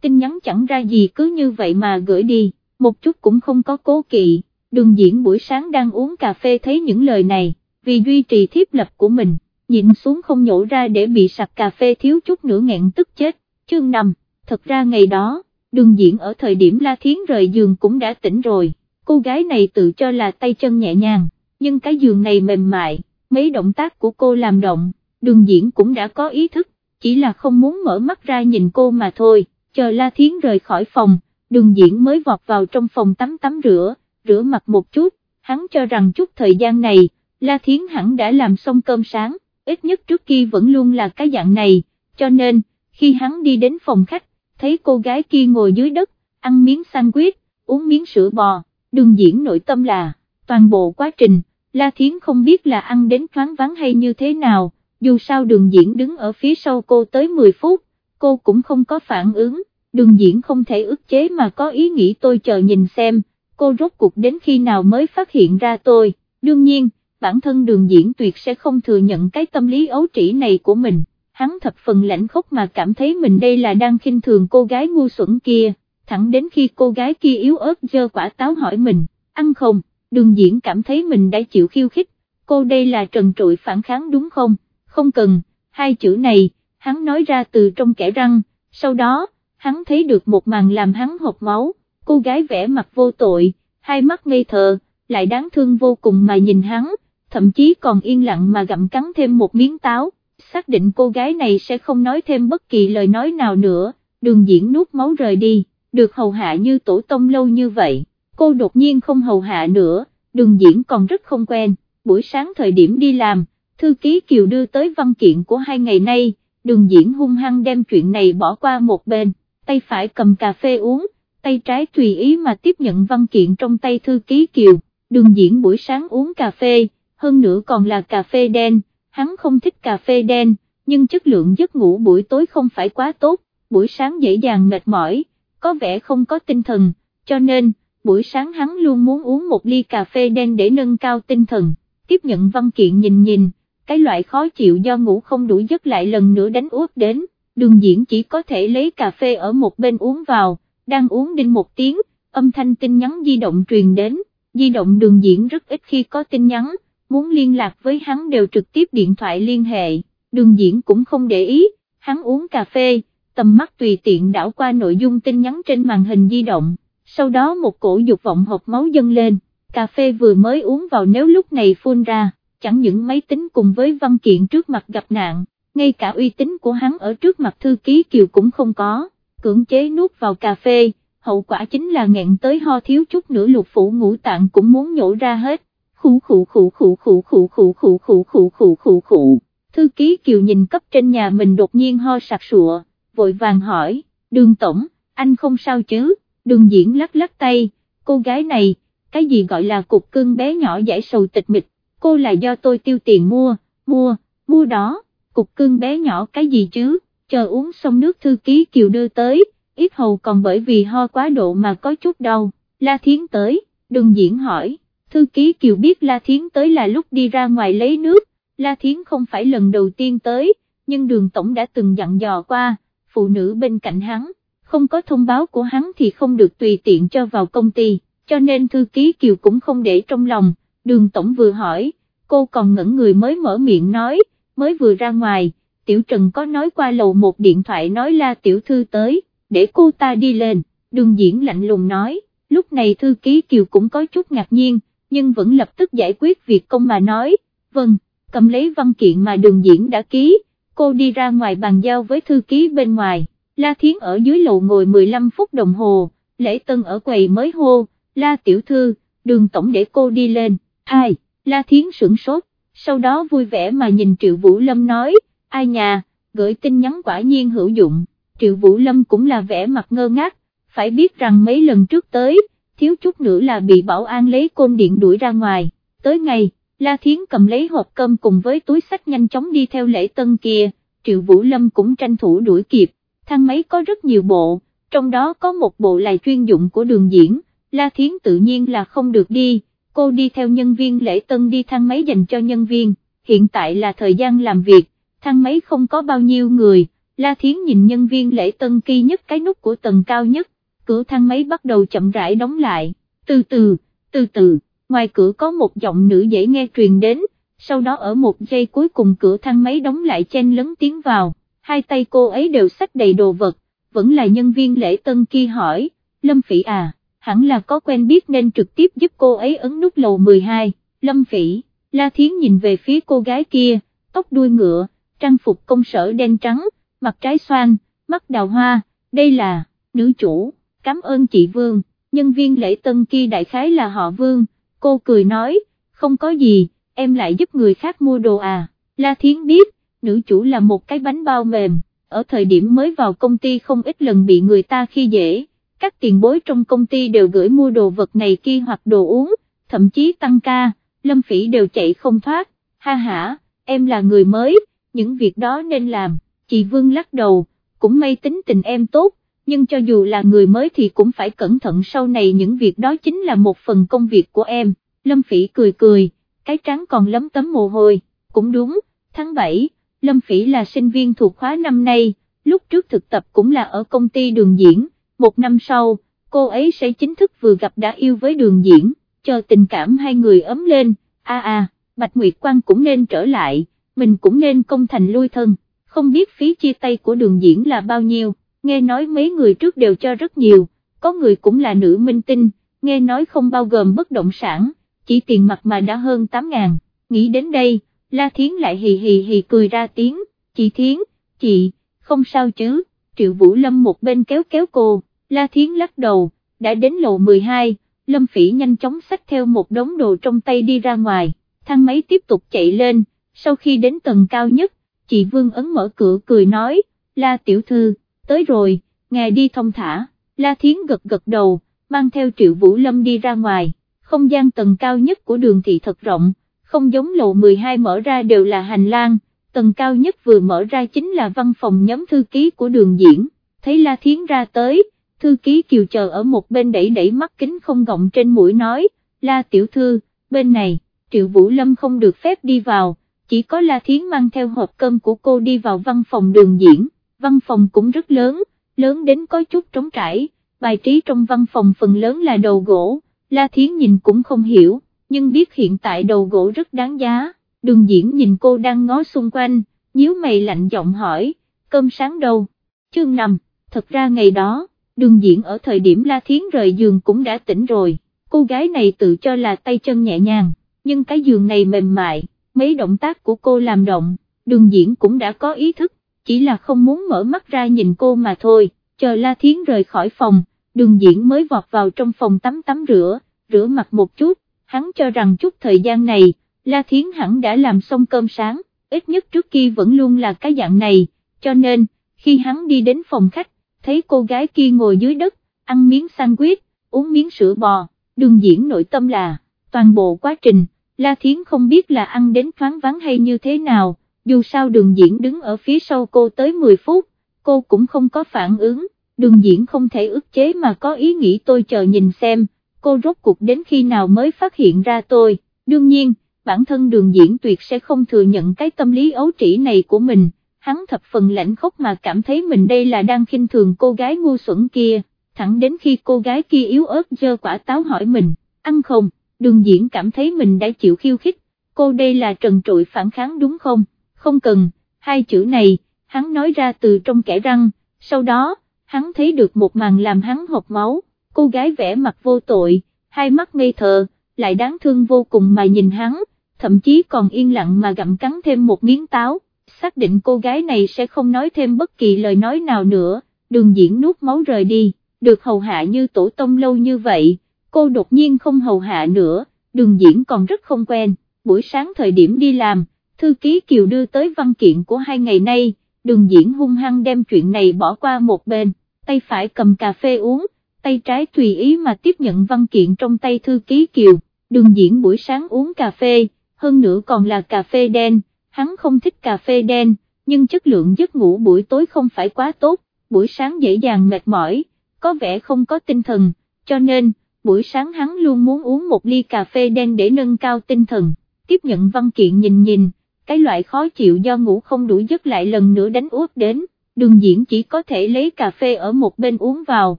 Tin nhắn chẳng ra gì cứ như vậy mà gửi đi, một chút cũng không có cố kỵ, đường diễn buổi sáng đang uống cà phê thấy những lời này, vì duy trì thiếp lập của mình, nhịn xuống không nhổ ra để bị sặc cà phê thiếu chút nữa nghẹn tức chết, chương 5, thật ra ngày đó, đường diễn ở thời điểm La Thiến rời giường cũng đã tỉnh rồi, cô gái này tự cho là tay chân nhẹ nhàng, nhưng cái giường này mềm mại, mấy động tác của cô làm động, đường diễn cũng đã có ý thức, chỉ là không muốn mở mắt ra nhìn cô mà thôi, chờ La Thiến rời khỏi phòng, đường diễn mới vọt vào trong phòng tắm tắm rửa, rửa mặt một chút, hắn cho rằng chút thời gian này, La Thiến hẳn đã làm xong cơm sáng, ít nhất trước kia vẫn luôn là cái dạng này, cho nên, khi hắn đi đến phòng khách, thấy cô gái kia ngồi dưới đất, ăn miếng sandwich, uống miếng sữa bò, đường diễn nội tâm là, toàn bộ quá trình, La Thiến không biết là ăn đến thoáng vắng hay như thế nào, dù sao đường diễn đứng ở phía sau cô tới 10 phút, cô cũng không có phản ứng, đường diễn không thể ức chế mà có ý nghĩ tôi chờ nhìn xem, cô rốt cuộc đến khi nào mới phát hiện ra tôi, đương nhiên, bản thân đường diễn tuyệt sẽ không thừa nhận cái tâm lý ấu trĩ này của mình, hắn thập phần lãnh khốc mà cảm thấy mình đây là đang khinh thường cô gái ngu xuẩn kia, thẳng đến khi cô gái kia yếu ớt dơ quả táo hỏi mình, ăn không, đường diễn cảm thấy mình đã chịu khiêu khích, cô đây là trần trụi phản kháng đúng không, không cần, hai chữ này, hắn nói ra từ trong kẻ răng, sau đó, hắn thấy được một màn làm hắn hộp máu, cô gái vẽ mặt vô tội, hai mắt ngây thờ, lại đáng thương vô cùng mà nhìn hắn, thậm chí còn yên lặng mà gặm cắn thêm một miếng táo, xác định cô gái này sẽ không nói thêm bất kỳ lời nói nào nữa, đường diễn nuốt máu rời đi, được hầu hạ như tổ tông lâu như vậy, cô đột nhiên không hầu hạ nữa, đường diễn còn rất không quen, buổi sáng thời điểm đi làm, thư ký Kiều đưa tới văn kiện của hai ngày nay, đường diễn hung hăng đem chuyện này bỏ qua một bên, tay phải cầm cà phê uống, tay trái tùy ý mà tiếp nhận văn kiện trong tay thư ký Kiều, đường diễn buổi sáng uống cà phê, hơn nữa còn là cà phê đen, hắn không thích cà phê đen, nhưng chất lượng giấc ngủ buổi tối không phải quá tốt, buổi sáng dễ dàng mệt mỏi, có vẻ không có tinh thần, cho nên, buổi sáng hắn luôn muốn uống một ly cà phê đen để nâng cao tinh thần, tiếp nhận văn kiện nhìn nhìn, cái loại khó chịu do ngủ không đủ giấc lại lần nữa đánh úp đến, đường diễn chỉ có thể lấy cà phê ở một bên uống vào, đang uống đinh một tiếng, âm thanh tin nhắn di động truyền đến, di động đường diễn rất ít khi có tin nhắn, muốn liên lạc với hắn đều trực tiếp điện thoại liên hệ, đường diễn cũng không để ý, hắn uống cà phê, tầm mắt tùy tiện đảo qua nội dung tin nhắn trên màn hình di động, sau đó một cổ dục vọng hộp máu dâng lên, cà phê vừa mới uống vào nếu lúc này phun ra, chẳng những máy tính cùng với văn kiện trước mặt gặp nạn, ngay cả uy tín của hắn ở trước mặt thư ký Kiều cũng không có, cưỡng chế nuốt vào cà phê, hậu quả chính là nghẹn tới ho thiếu chút nữa lục phủ ngũ tạng cũng muốn nhổ ra hết, khủ khủ khủ khủ khủ khủ khủ khủ khủ khủ khủ khủ khủ, thư ký Kiều nhìn cấp trên nhà mình đột nhiên ho sặc sụa, vội vàng hỏi, đường tổng, anh không sao chứ, đường diễn lắc lắc tay, cô gái này, cái gì gọi là cục cưng bé nhỏ giải sầu tịch mịch, cô là do tôi tiêu tiền mua, mua, mua đó, cục cưng bé nhỏ cái gì chứ, chờ uống xong nước thư ký Kiều đưa tới, ít hầu còn bởi vì ho quá độ mà có chút đau, La Thiến tới, đừng diễn hỏi, thư ký Kiều biết La Thiến tới là lúc đi ra ngoài lấy nước, La Thiến không phải lần đầu tiên tới, nhưng đường tổng đã từng dặn dò qua, phụ nữ bên cạnh hắn, không có thông báo của hắn thì không được tùy tiện cho vào công ty, cho nên thư ký Kiều cũng không để trong lòng, đường tổng vừa hỏi, cô còn ngẩn người mới mở miệng nói, mới vừa ra ngoài, tiểu trần có nói qua lầu một điện thoại nói la tiểu thư tới, để cô ta đi lên, đường diễn lạnh lùng nói, lúc này thư ký Kiều cũng có chút ngạc nhiên, nhưng vẫn lập tức giải quyết việc công mà nói, vâng, cầm lấy văn kiện mà đường diễn đã ký, cô đi ra ngoài bàn giao với thư ký bên ngoài, La Thiến ở dưới lầu ngồi 15 phút đồng hồ, lễ tân ở quầy mới hô, La tiểu thư, đường tổng để cô đi lên, ai, La Thiến sửng sốt, sau đó vui vẻ mà nhìn Triệu Vũ Lâm nói, ai nhà, gửi tin nhắn quả nhiên hữu dụng, Triệu Vũ Lâm cũng là vẻ mặt ngơ ngác, phải biết rằng mấy lần trước tới, thiếu chút nữa là bị bảo an lấy côn điện đuổi ra ngoài, tới ngày, La Thiến cầm lấy hộp cơm cùng với túi sách nhanh chóng đi theo lễ tân kia, Triệu Vũ Lâm cũng tranh thủ đuổi kịp, thang máy có rất nhiều bộ, trong đó có một bộ là chuyên dụng của đường diễn, La Thiến tự nhiên là không được đi, cô đi theo nhân viên lễ tân đi thang máy dành cho nhân viên, hiện tại là thời gian làm việc, thang máy không có bao nhiêu người, La Thiến nhìn nhân viên lễ tân kỳ nhất cái nút của tầng cao nhất, cửa thang máy bắt đầu chậm rãi đóng lại, từ từ, từ từ, ngoài cửa có một giọng nữ dễ nghe truyền đến, sau đó ở một giây cuối cùng cửa thang máy đóng lại chen lấn tiến vào, hai tay cô ấy đều xách đầy đồ vật, vẫn là nhân viên lễ tân kia hỏi, Lâm Phỉ à, hẳn là có quen biết nên trực tiếp giúp cô ấy ấn nút lầu 12, Lâm Phỉ, La Thiến nhìn về phía cô gái kia, tóc đuôi ngựa, trang phục công sở đen trắng, mặt trái xoan, mắt đào hoa, đây là, nữ chủ, cảm ơn chị Vương, nhân viên lễ tân kia đại khái là họ Vương, cô cười nói, không có gì, em lại giúp người khác mua đồ à, La Thiến biết, nữ chủ là một cái bánh bao mềm, ở thời điểm mới vào công ty không ít lần bị người ta khi dễ, các tiền bối trong công ty đều gửi mua đồ vật này kia hoặc đồ uống, thậm chí tăng ca, Lâm Phỉ đều chạy không thoát, ha ha, em là người mới, những việc đó nên làm, chị Vương lắc đầu, cũng may tính tình em tốt, nhưng cho dù là người mới thì cũng phải cẩn thận sau này những việc đó chính là một phần công việc của em, Lâm Phỉ cười cười, cái trắng còn lấm tấm mồ hôi, cũng đúng, tháng 7, Lâm Phỉ là sinh viên thuộc khóa năm nay, lúc trước thực tập cũng là ở công ty đường diễn, một năm sau, cô ấy sẽ chính thức vừa gặp đã yêu với đường diễn, chờ tình cảm hai người ấm lên, a a, Bạch Nguyệt Quang cũng nên trở lại, mình cũng nên công thành lui thân, không biết phí chia tay của đường diễn là bao nhiêu, nghe nói mấy người trước đều cho rất nhiều, có người cũng là nữ minh tinh, nghe nói không bao gồm bất động sản, chỉ tiền mặt mà đã hơn 8 ngàn, nghĩ đến đây, La Thiến lại hì hì hì cười ra tiếng, chị Thiến, chị, không sao chứ, Triệu Vũ Lâm một bên kéo kéo cô, La Thiến lắc đầu, đã đến lầu 12, Lâm Phỉ nhanh chóng xách theo một đống đồ trong tay đi ra ngoài, thang máy tiếp tục chạy lên, sau khi đến tầng cao nhất, chị Vương Ấn mở cửa cười nói, La Tiểu Thư, tới rồi, ngài đi thông thả, La Thiến gật gật đầu, mang theo Triệu Vũ Lâm đi ra ngoài, không gian tầng cao nhất của đường thị thật rộng, không giống lầu 12 mở ra đều là hành lang, tầng cao nhất vừa mở ra chính là văn phòng nhóm thư ký của đường diễn, thấy La Thiến ra tới, thư ký kiều chờ ở một bên đẩy đẩy mắt kính không gọng trên mũi nói, La tiểu thư, bên này, Triệu Vũ Lâm không được phép đi vào, chỉ có La Thiến mang theo hộp cơm của cô đi vào văn phòng đường diễn, văn phòng cũng rất lớn, lớn đến có chút trống trải, bài trí trong văn phòng phần lớn là đầu gỗ, La Thiến nhìn cũng không hiểu nhưng biết hiện tại đầu gỗ rất đáng giá, đường diễn nhìn cô đang ngó xung quanh, nhíu mày lạnh giọng hỏi, cơm sáng đâu, chương Nằm, thật ra ngày đó, đường diễn ở thời điểm La Thiến rời giường cũng đã tỉnh rồi, cô gái này tự cho là tay chân nhẹ nhàng, nhưng cái giường này mềm mại, mấy động tác của cô làm động, đường diễn cũng đã có ý thức, chỉ là không muốn mở mắt ra nhìn cô mà thôi, chờ La Thiến rời khỏi phòng, đường diễn mới vọt vào trong phòng tắm tắm rửa, rửa mặt một chút, hắn cho rằng chút thời gian này, La Thiến hẳn đã làm xong cơm sáng, ít nhất trước kia vẫn luôn là cái dạng này, cho nên, khi hắn đi đến phòng khách, thấy cô gái kia ngồi dưới đất, ăn miếng sandwich, uống miếng sữa bò, đường diễn nội tâm là, toàn bộ quá trình, La Thiến không biết là ăn đến thoáng vắng hay như thế nào, dù sao đường diễn đứng ở phía sau cô tới 10 phút, cô cũng không có phản ứng, đường diễn không thể ức chế mà có ý nghĩ tôi chờ nhìn xem cô rốt cuộc đến khi nào mới phát hiện ra tôi, đương nhiên, bản thân đường diễn tuyệt sẽ không thừa nhận cái tâm lý ấu trĩ này của mình, hắn thập phần lãnh khốc mà cảm thấy mình đây là đang khinh thường cô gái ngu xuẩn kia, thẳng đến khi cô gái kia yếu ớt dơ quả táo hỏi mình, ăn không, đường diễn cảm thấy mình đã chịu khiêu khích, cô đây là trần trụi phản kháng đúng không, không cần, hai chữ này, hắn nói ra từ trong kẻ răng, sau đó, hắn thấy được một màn làm hắn hộp máu. Cô gái vẽ mặt vô tội, hai mắt ngây thờ, lại đáng thương vô cùng mà nhìn hắn, thậm chí còn yên lặng mà gặm cắn thêm một miếng táo, xác định cô gái này sẽ không nói thêm bất kỳ lời nói nào nữa, đường diễn nuốt máu rời đi, được hầu hạ như tổ tông lâu như vậy, cô đột nhiên không hầu hạ nữa, đường diễn còn rất không quen, buổi sáng thời điểm đi làm, thư ký Kiều đưa tới văn kiện của hai ngày nay, đường diễn hung hăng đem chuyện này bỏ qua một bên, tay phải cầm cà phê uống, tay trái tùy ý mà tiếp nhận văn kiện trong tay thư ký Kiều, đường diễn buổi sáng uống cà phê, hơn nữa còn là cà phê đen, hắn không thích cà phê đen, nhưng chất lượng giấc ngủ buổi tối không phải quá tốt, buổi sáng dễ dàng mệt mỏi, có vẻ không có tinh thần, cho nên, buổi sáng hắn luôn muốn uống một ly cà phê đen để nâng cao tinh thần, tiếp nhận văn kiện nhìn nhìn, cái loại khó chịu do ngủ không đủ giấc lại lần nữa đánh úp đến, đường diễn chỉ có thể lấy cà phê ở một bên uống vào,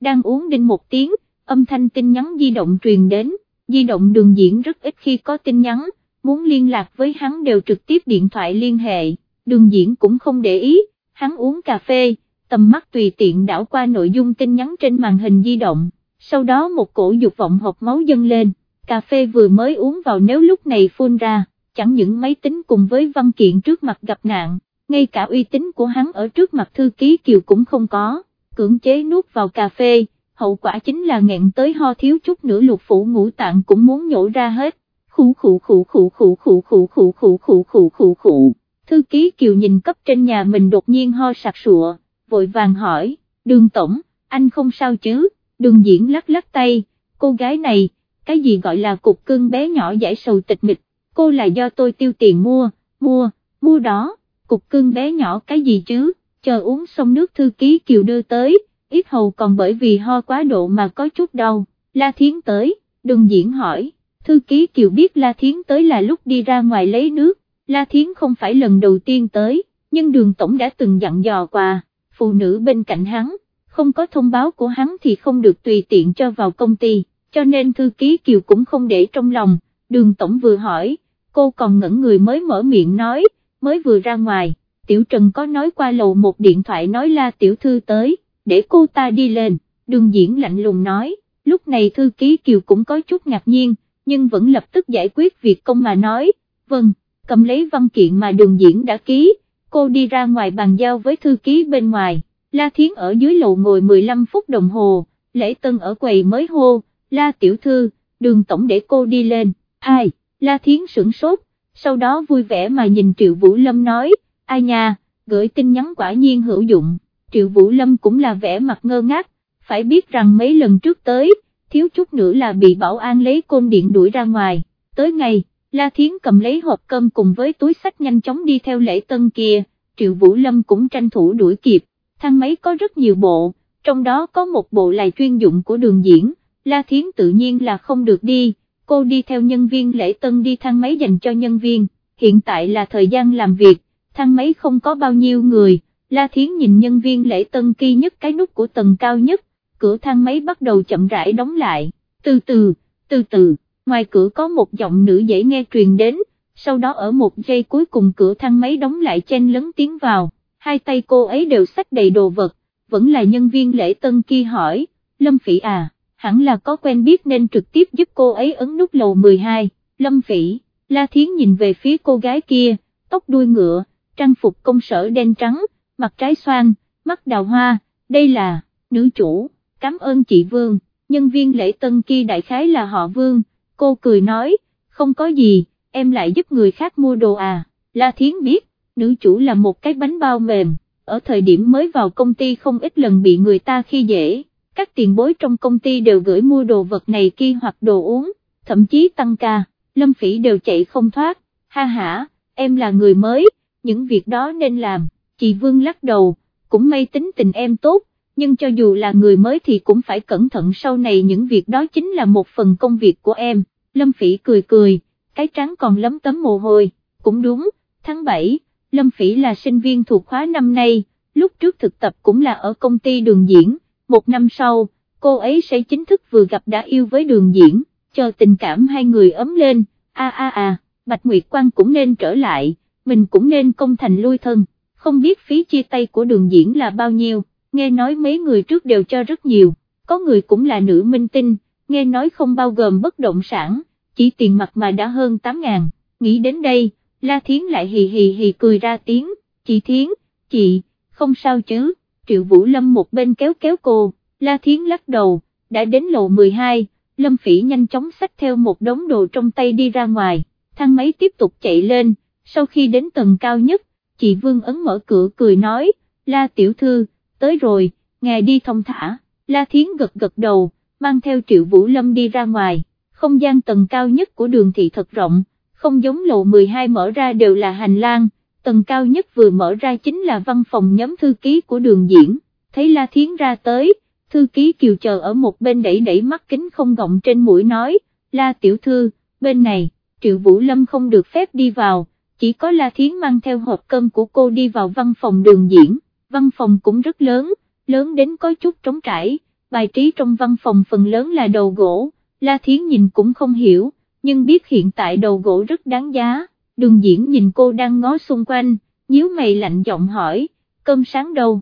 đang uống đinh một tiếng, âm thanh tin nhắn di động truyền đến, di động đường diễn rất ít khi có tin nhắn, muốn liên lạc với hắn đều trực tiếp điện thoại liên hệ, đường diễn cũng không để ý, hắn uống cà phê, tầm mắt tùy tiện đảo qua nội dung tin nhắn trên màn hình di động, sau đó một cổ dục vọng hộp máu dâng lên, cà phê vừa mới uống vào nếu lúc này phun ra, chẳng những máy tính cùng với văn kiện trước mặt gặp nạn, ngay cả uy tín của hắn ở trước mặt thư ký Kiều cũng không có, cưỡng chế nuốt vào cà phê, hậu quả chính là nghẹn tới ho thiếu chút nữa lục phủ ngũ tạng cũng muốn nhổ ra hết, khủ khủ khủ khủ khủ khủ khủ khủ khủ khủ khủ khủ khụ. thư ký Kiều nhìn cấp trên nhà mình đột nhiên ho sặc sụa, vội vàng hỏi, đường tổng, anh không sao chứ, đường diễn lắc lắc tay, cô gái này, cái gì gọi là cục cưng bé nhỏ giải sầu tịch mịch, cô là do tôi tiêu tiền mua, mua, mua đó, cục cưng bé nhỏ cái gì chứ, chờ uống xong nước thư ký Kiều đưa tới, ít hầu còn bởi vì ho quá độ mà có chút đau, La Thiến tới, đường diễn hỏi, thư ký Kiều biết La Thiến tới là lúc đi ra ngoài lấy nước, La Thiến không phải lần đầu tiên tới, nhưng đường tổng đã từng dặn dò qua, phụ nữ bên cạnh hắn, không có thông báo của hắn thì không được tùy tiện cho vào công ty, cho nên thư ký Kiều cũng không để trong lòng, đường tổng vừa hỏi, cô còn ngẩn người mới mở miệng nói, mới vừa ra ngoài, Tiểu Trần có nói qua lầu một điện thoại nói la tiểu thư tới, để cô ta đi lên, đường diễn lạnh lùng nói, lúc này thư ký Kiều cũng có chút ngạc nhiên, nhưng vẫn lập tức giải quyết việc công mà nói, vâng, cầm lấy văn kiện mà đường diễn đã ký, cô đi ra ngoài bàn giao với thư ký bên ngoài, La Thiến ở dưới lầu ngồi 15 phút đồng hồ, lễ tân ở quầy mới hô, La tiểu thư, đường tổng để cô đi lên, ai, La Thiến sửng sốt, sau đó vui vẻ mà nhìn Triệu Vũ Lâm nói, ai nha, gửi tin nhắn quả nhiên hữu dụng, Triệu Vũ Lâm cũng là vẻ mặt ngơ ngác, phải biết rằng mấy lần trước tới, thiếu chút nữa là bị bảo an lấy côn điện đuổi ra ngoài, tới ngày, La Thiến cầm lấy hộp cơm cùng với túi sách nhanh chóng đi theo lễ tân kia, Triệu Vũ Lâm cũng tranh thủ đuổi kịp, thang máy có rất nhiều bộ, trong đó có một bộ là chuyên dụng của đường diễn, La Thiến tự nhiên là không được đi, cô đi theo nhân viên lễ tân đi thang máy dành cho nhân viên, hiện tại là thời gian làm việc, thang máy không có bao nhiêu người, La Thiến nhìn nhân viên lễ tân kỳ nhất cái nút của tầng cao nhất, cửa thang máy bắt đầu chậm rãi đóng lại, từ từ, từ từ, ngoài cửa có một giọng nữ dễ nghe truyền đến, sau đó ở một giây cuối cùng cửa thang máy đóng lại chen lấn tiến vào, hai tay cô ấy đều xách đầy đồ vật, vẫn là nhân viên lễ tân kia hỏi, Lâm Phỉ à, hẳn là có quen biết nên trực tiếp giúp cô ấy ấn nút lầu 12, Lâm Phỉ, La Thiến nhìn về phía cô gái kia, tóc đuôi ngựa, trang phục công sở đen trắng, mặt trái xoan, mắt đào hoa, đây là, nữ chủ, cảm ơn chị Vương, nhân viên lễ tân kia đại khái là họ Vương, cô cười nói, không có gì, em lại giúp người khác mua đồ à, La Thiến biết, nữ chủ là một cái bánh bao mềm, ở thời điểm mới vào công ty không ít lần bị người ta khi dễ, các tiền bối trong công ty đều gửi mua đồ vật này kia hoặc đồ uống, thậm chí tăng ca, Lâm Phỉ đều chạy không thoát, ha ha, em là người mới, những việc đó nên làm, chị Vương lắc đầu, cũng may tính tình em tốt, nhưng cho dù là người mới thì cũng phải cẩn thận sau này những việc đó chính là một phần công việc của em, Lâm Phỉ cười cười, cái trắng còn lấm tấm mồ hôi, cũng đúng, tháng 7, Lâm Phỉ là sinh viên thuộc khóa năm nay, lúc trước thực tập cũng là ở công ty đường diễn, một năm sau, cô ấy sẽ chính thức vừa gặp đã yêu với đường diễn, chờ tình cảm hai người ấm lên, a a a, Bạch Nguyệt Quang cũng nên trở lại, mình cũng nên công thành lui thân, không biết phí chia tay của đường diễn là bao nhiêu, nghe nói mấy người trước đều cho rất nhiều, có người cũng là nữ minh tinh, nghe nói không bao gồm bất động sản, chỉ tiền mặt mà đã hơn 8 ngàn, nghĩ đến đây, La Thiến lại hì hì hì cười ra tiếng, chị Thiến, chị, không sao chứ, Triệu Vũ Lâm một bên kéo kéo cô, La Thiến lắc đầu, đã đến lầu 12, Lâm Phỉ nhanh chóng xách theo một đống đồ trong tay đi ra ngoài, thang máy tiếp tục chạy lên, sau khi đến tầng cao nhất, chị Vương Ấn mở cửa cười nói, La Tiểu Thư, tới rồi, ngài đi thông thả, La Thiến gật gật đầu, mang theo Triệu Vũ Lâm đi ra ngoài, không gian tầng cao nhất của đường thị thật rộng, không giống lầu 12 mở ra đều là hành lang, tầng cao nhất vừa mở ra chính là văn phòng nhóm thư ký của đường diễn, thấy La Thiến ra tới, thư ký kiều chờ ở một bên đẩy đẩy mắt kính không gọng trên mũi nói, La tiểu thư, bên này, Triệu Vũ Lâm không được phép đi vào, chỉ có La Thiến mang theo hộp cơm của cô đi vào văn phòng đường diễn, văn phòng cũng rất lớn, lớn đến có chút trống trải, bài trí trong văn phòng phần lớn là đầu gỗ, La Thiến nhìn cũng không hiểu, nhưng biết hiện tại đầu gỗ rất đáng giá, đường diễn nhìn cô đang ngó xung quanh, nhíu mày lạnh giọng hỏi, cơm sáng đâu,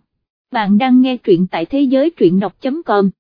bạn đang nghe truyện tại thế giới truyện đọc.com.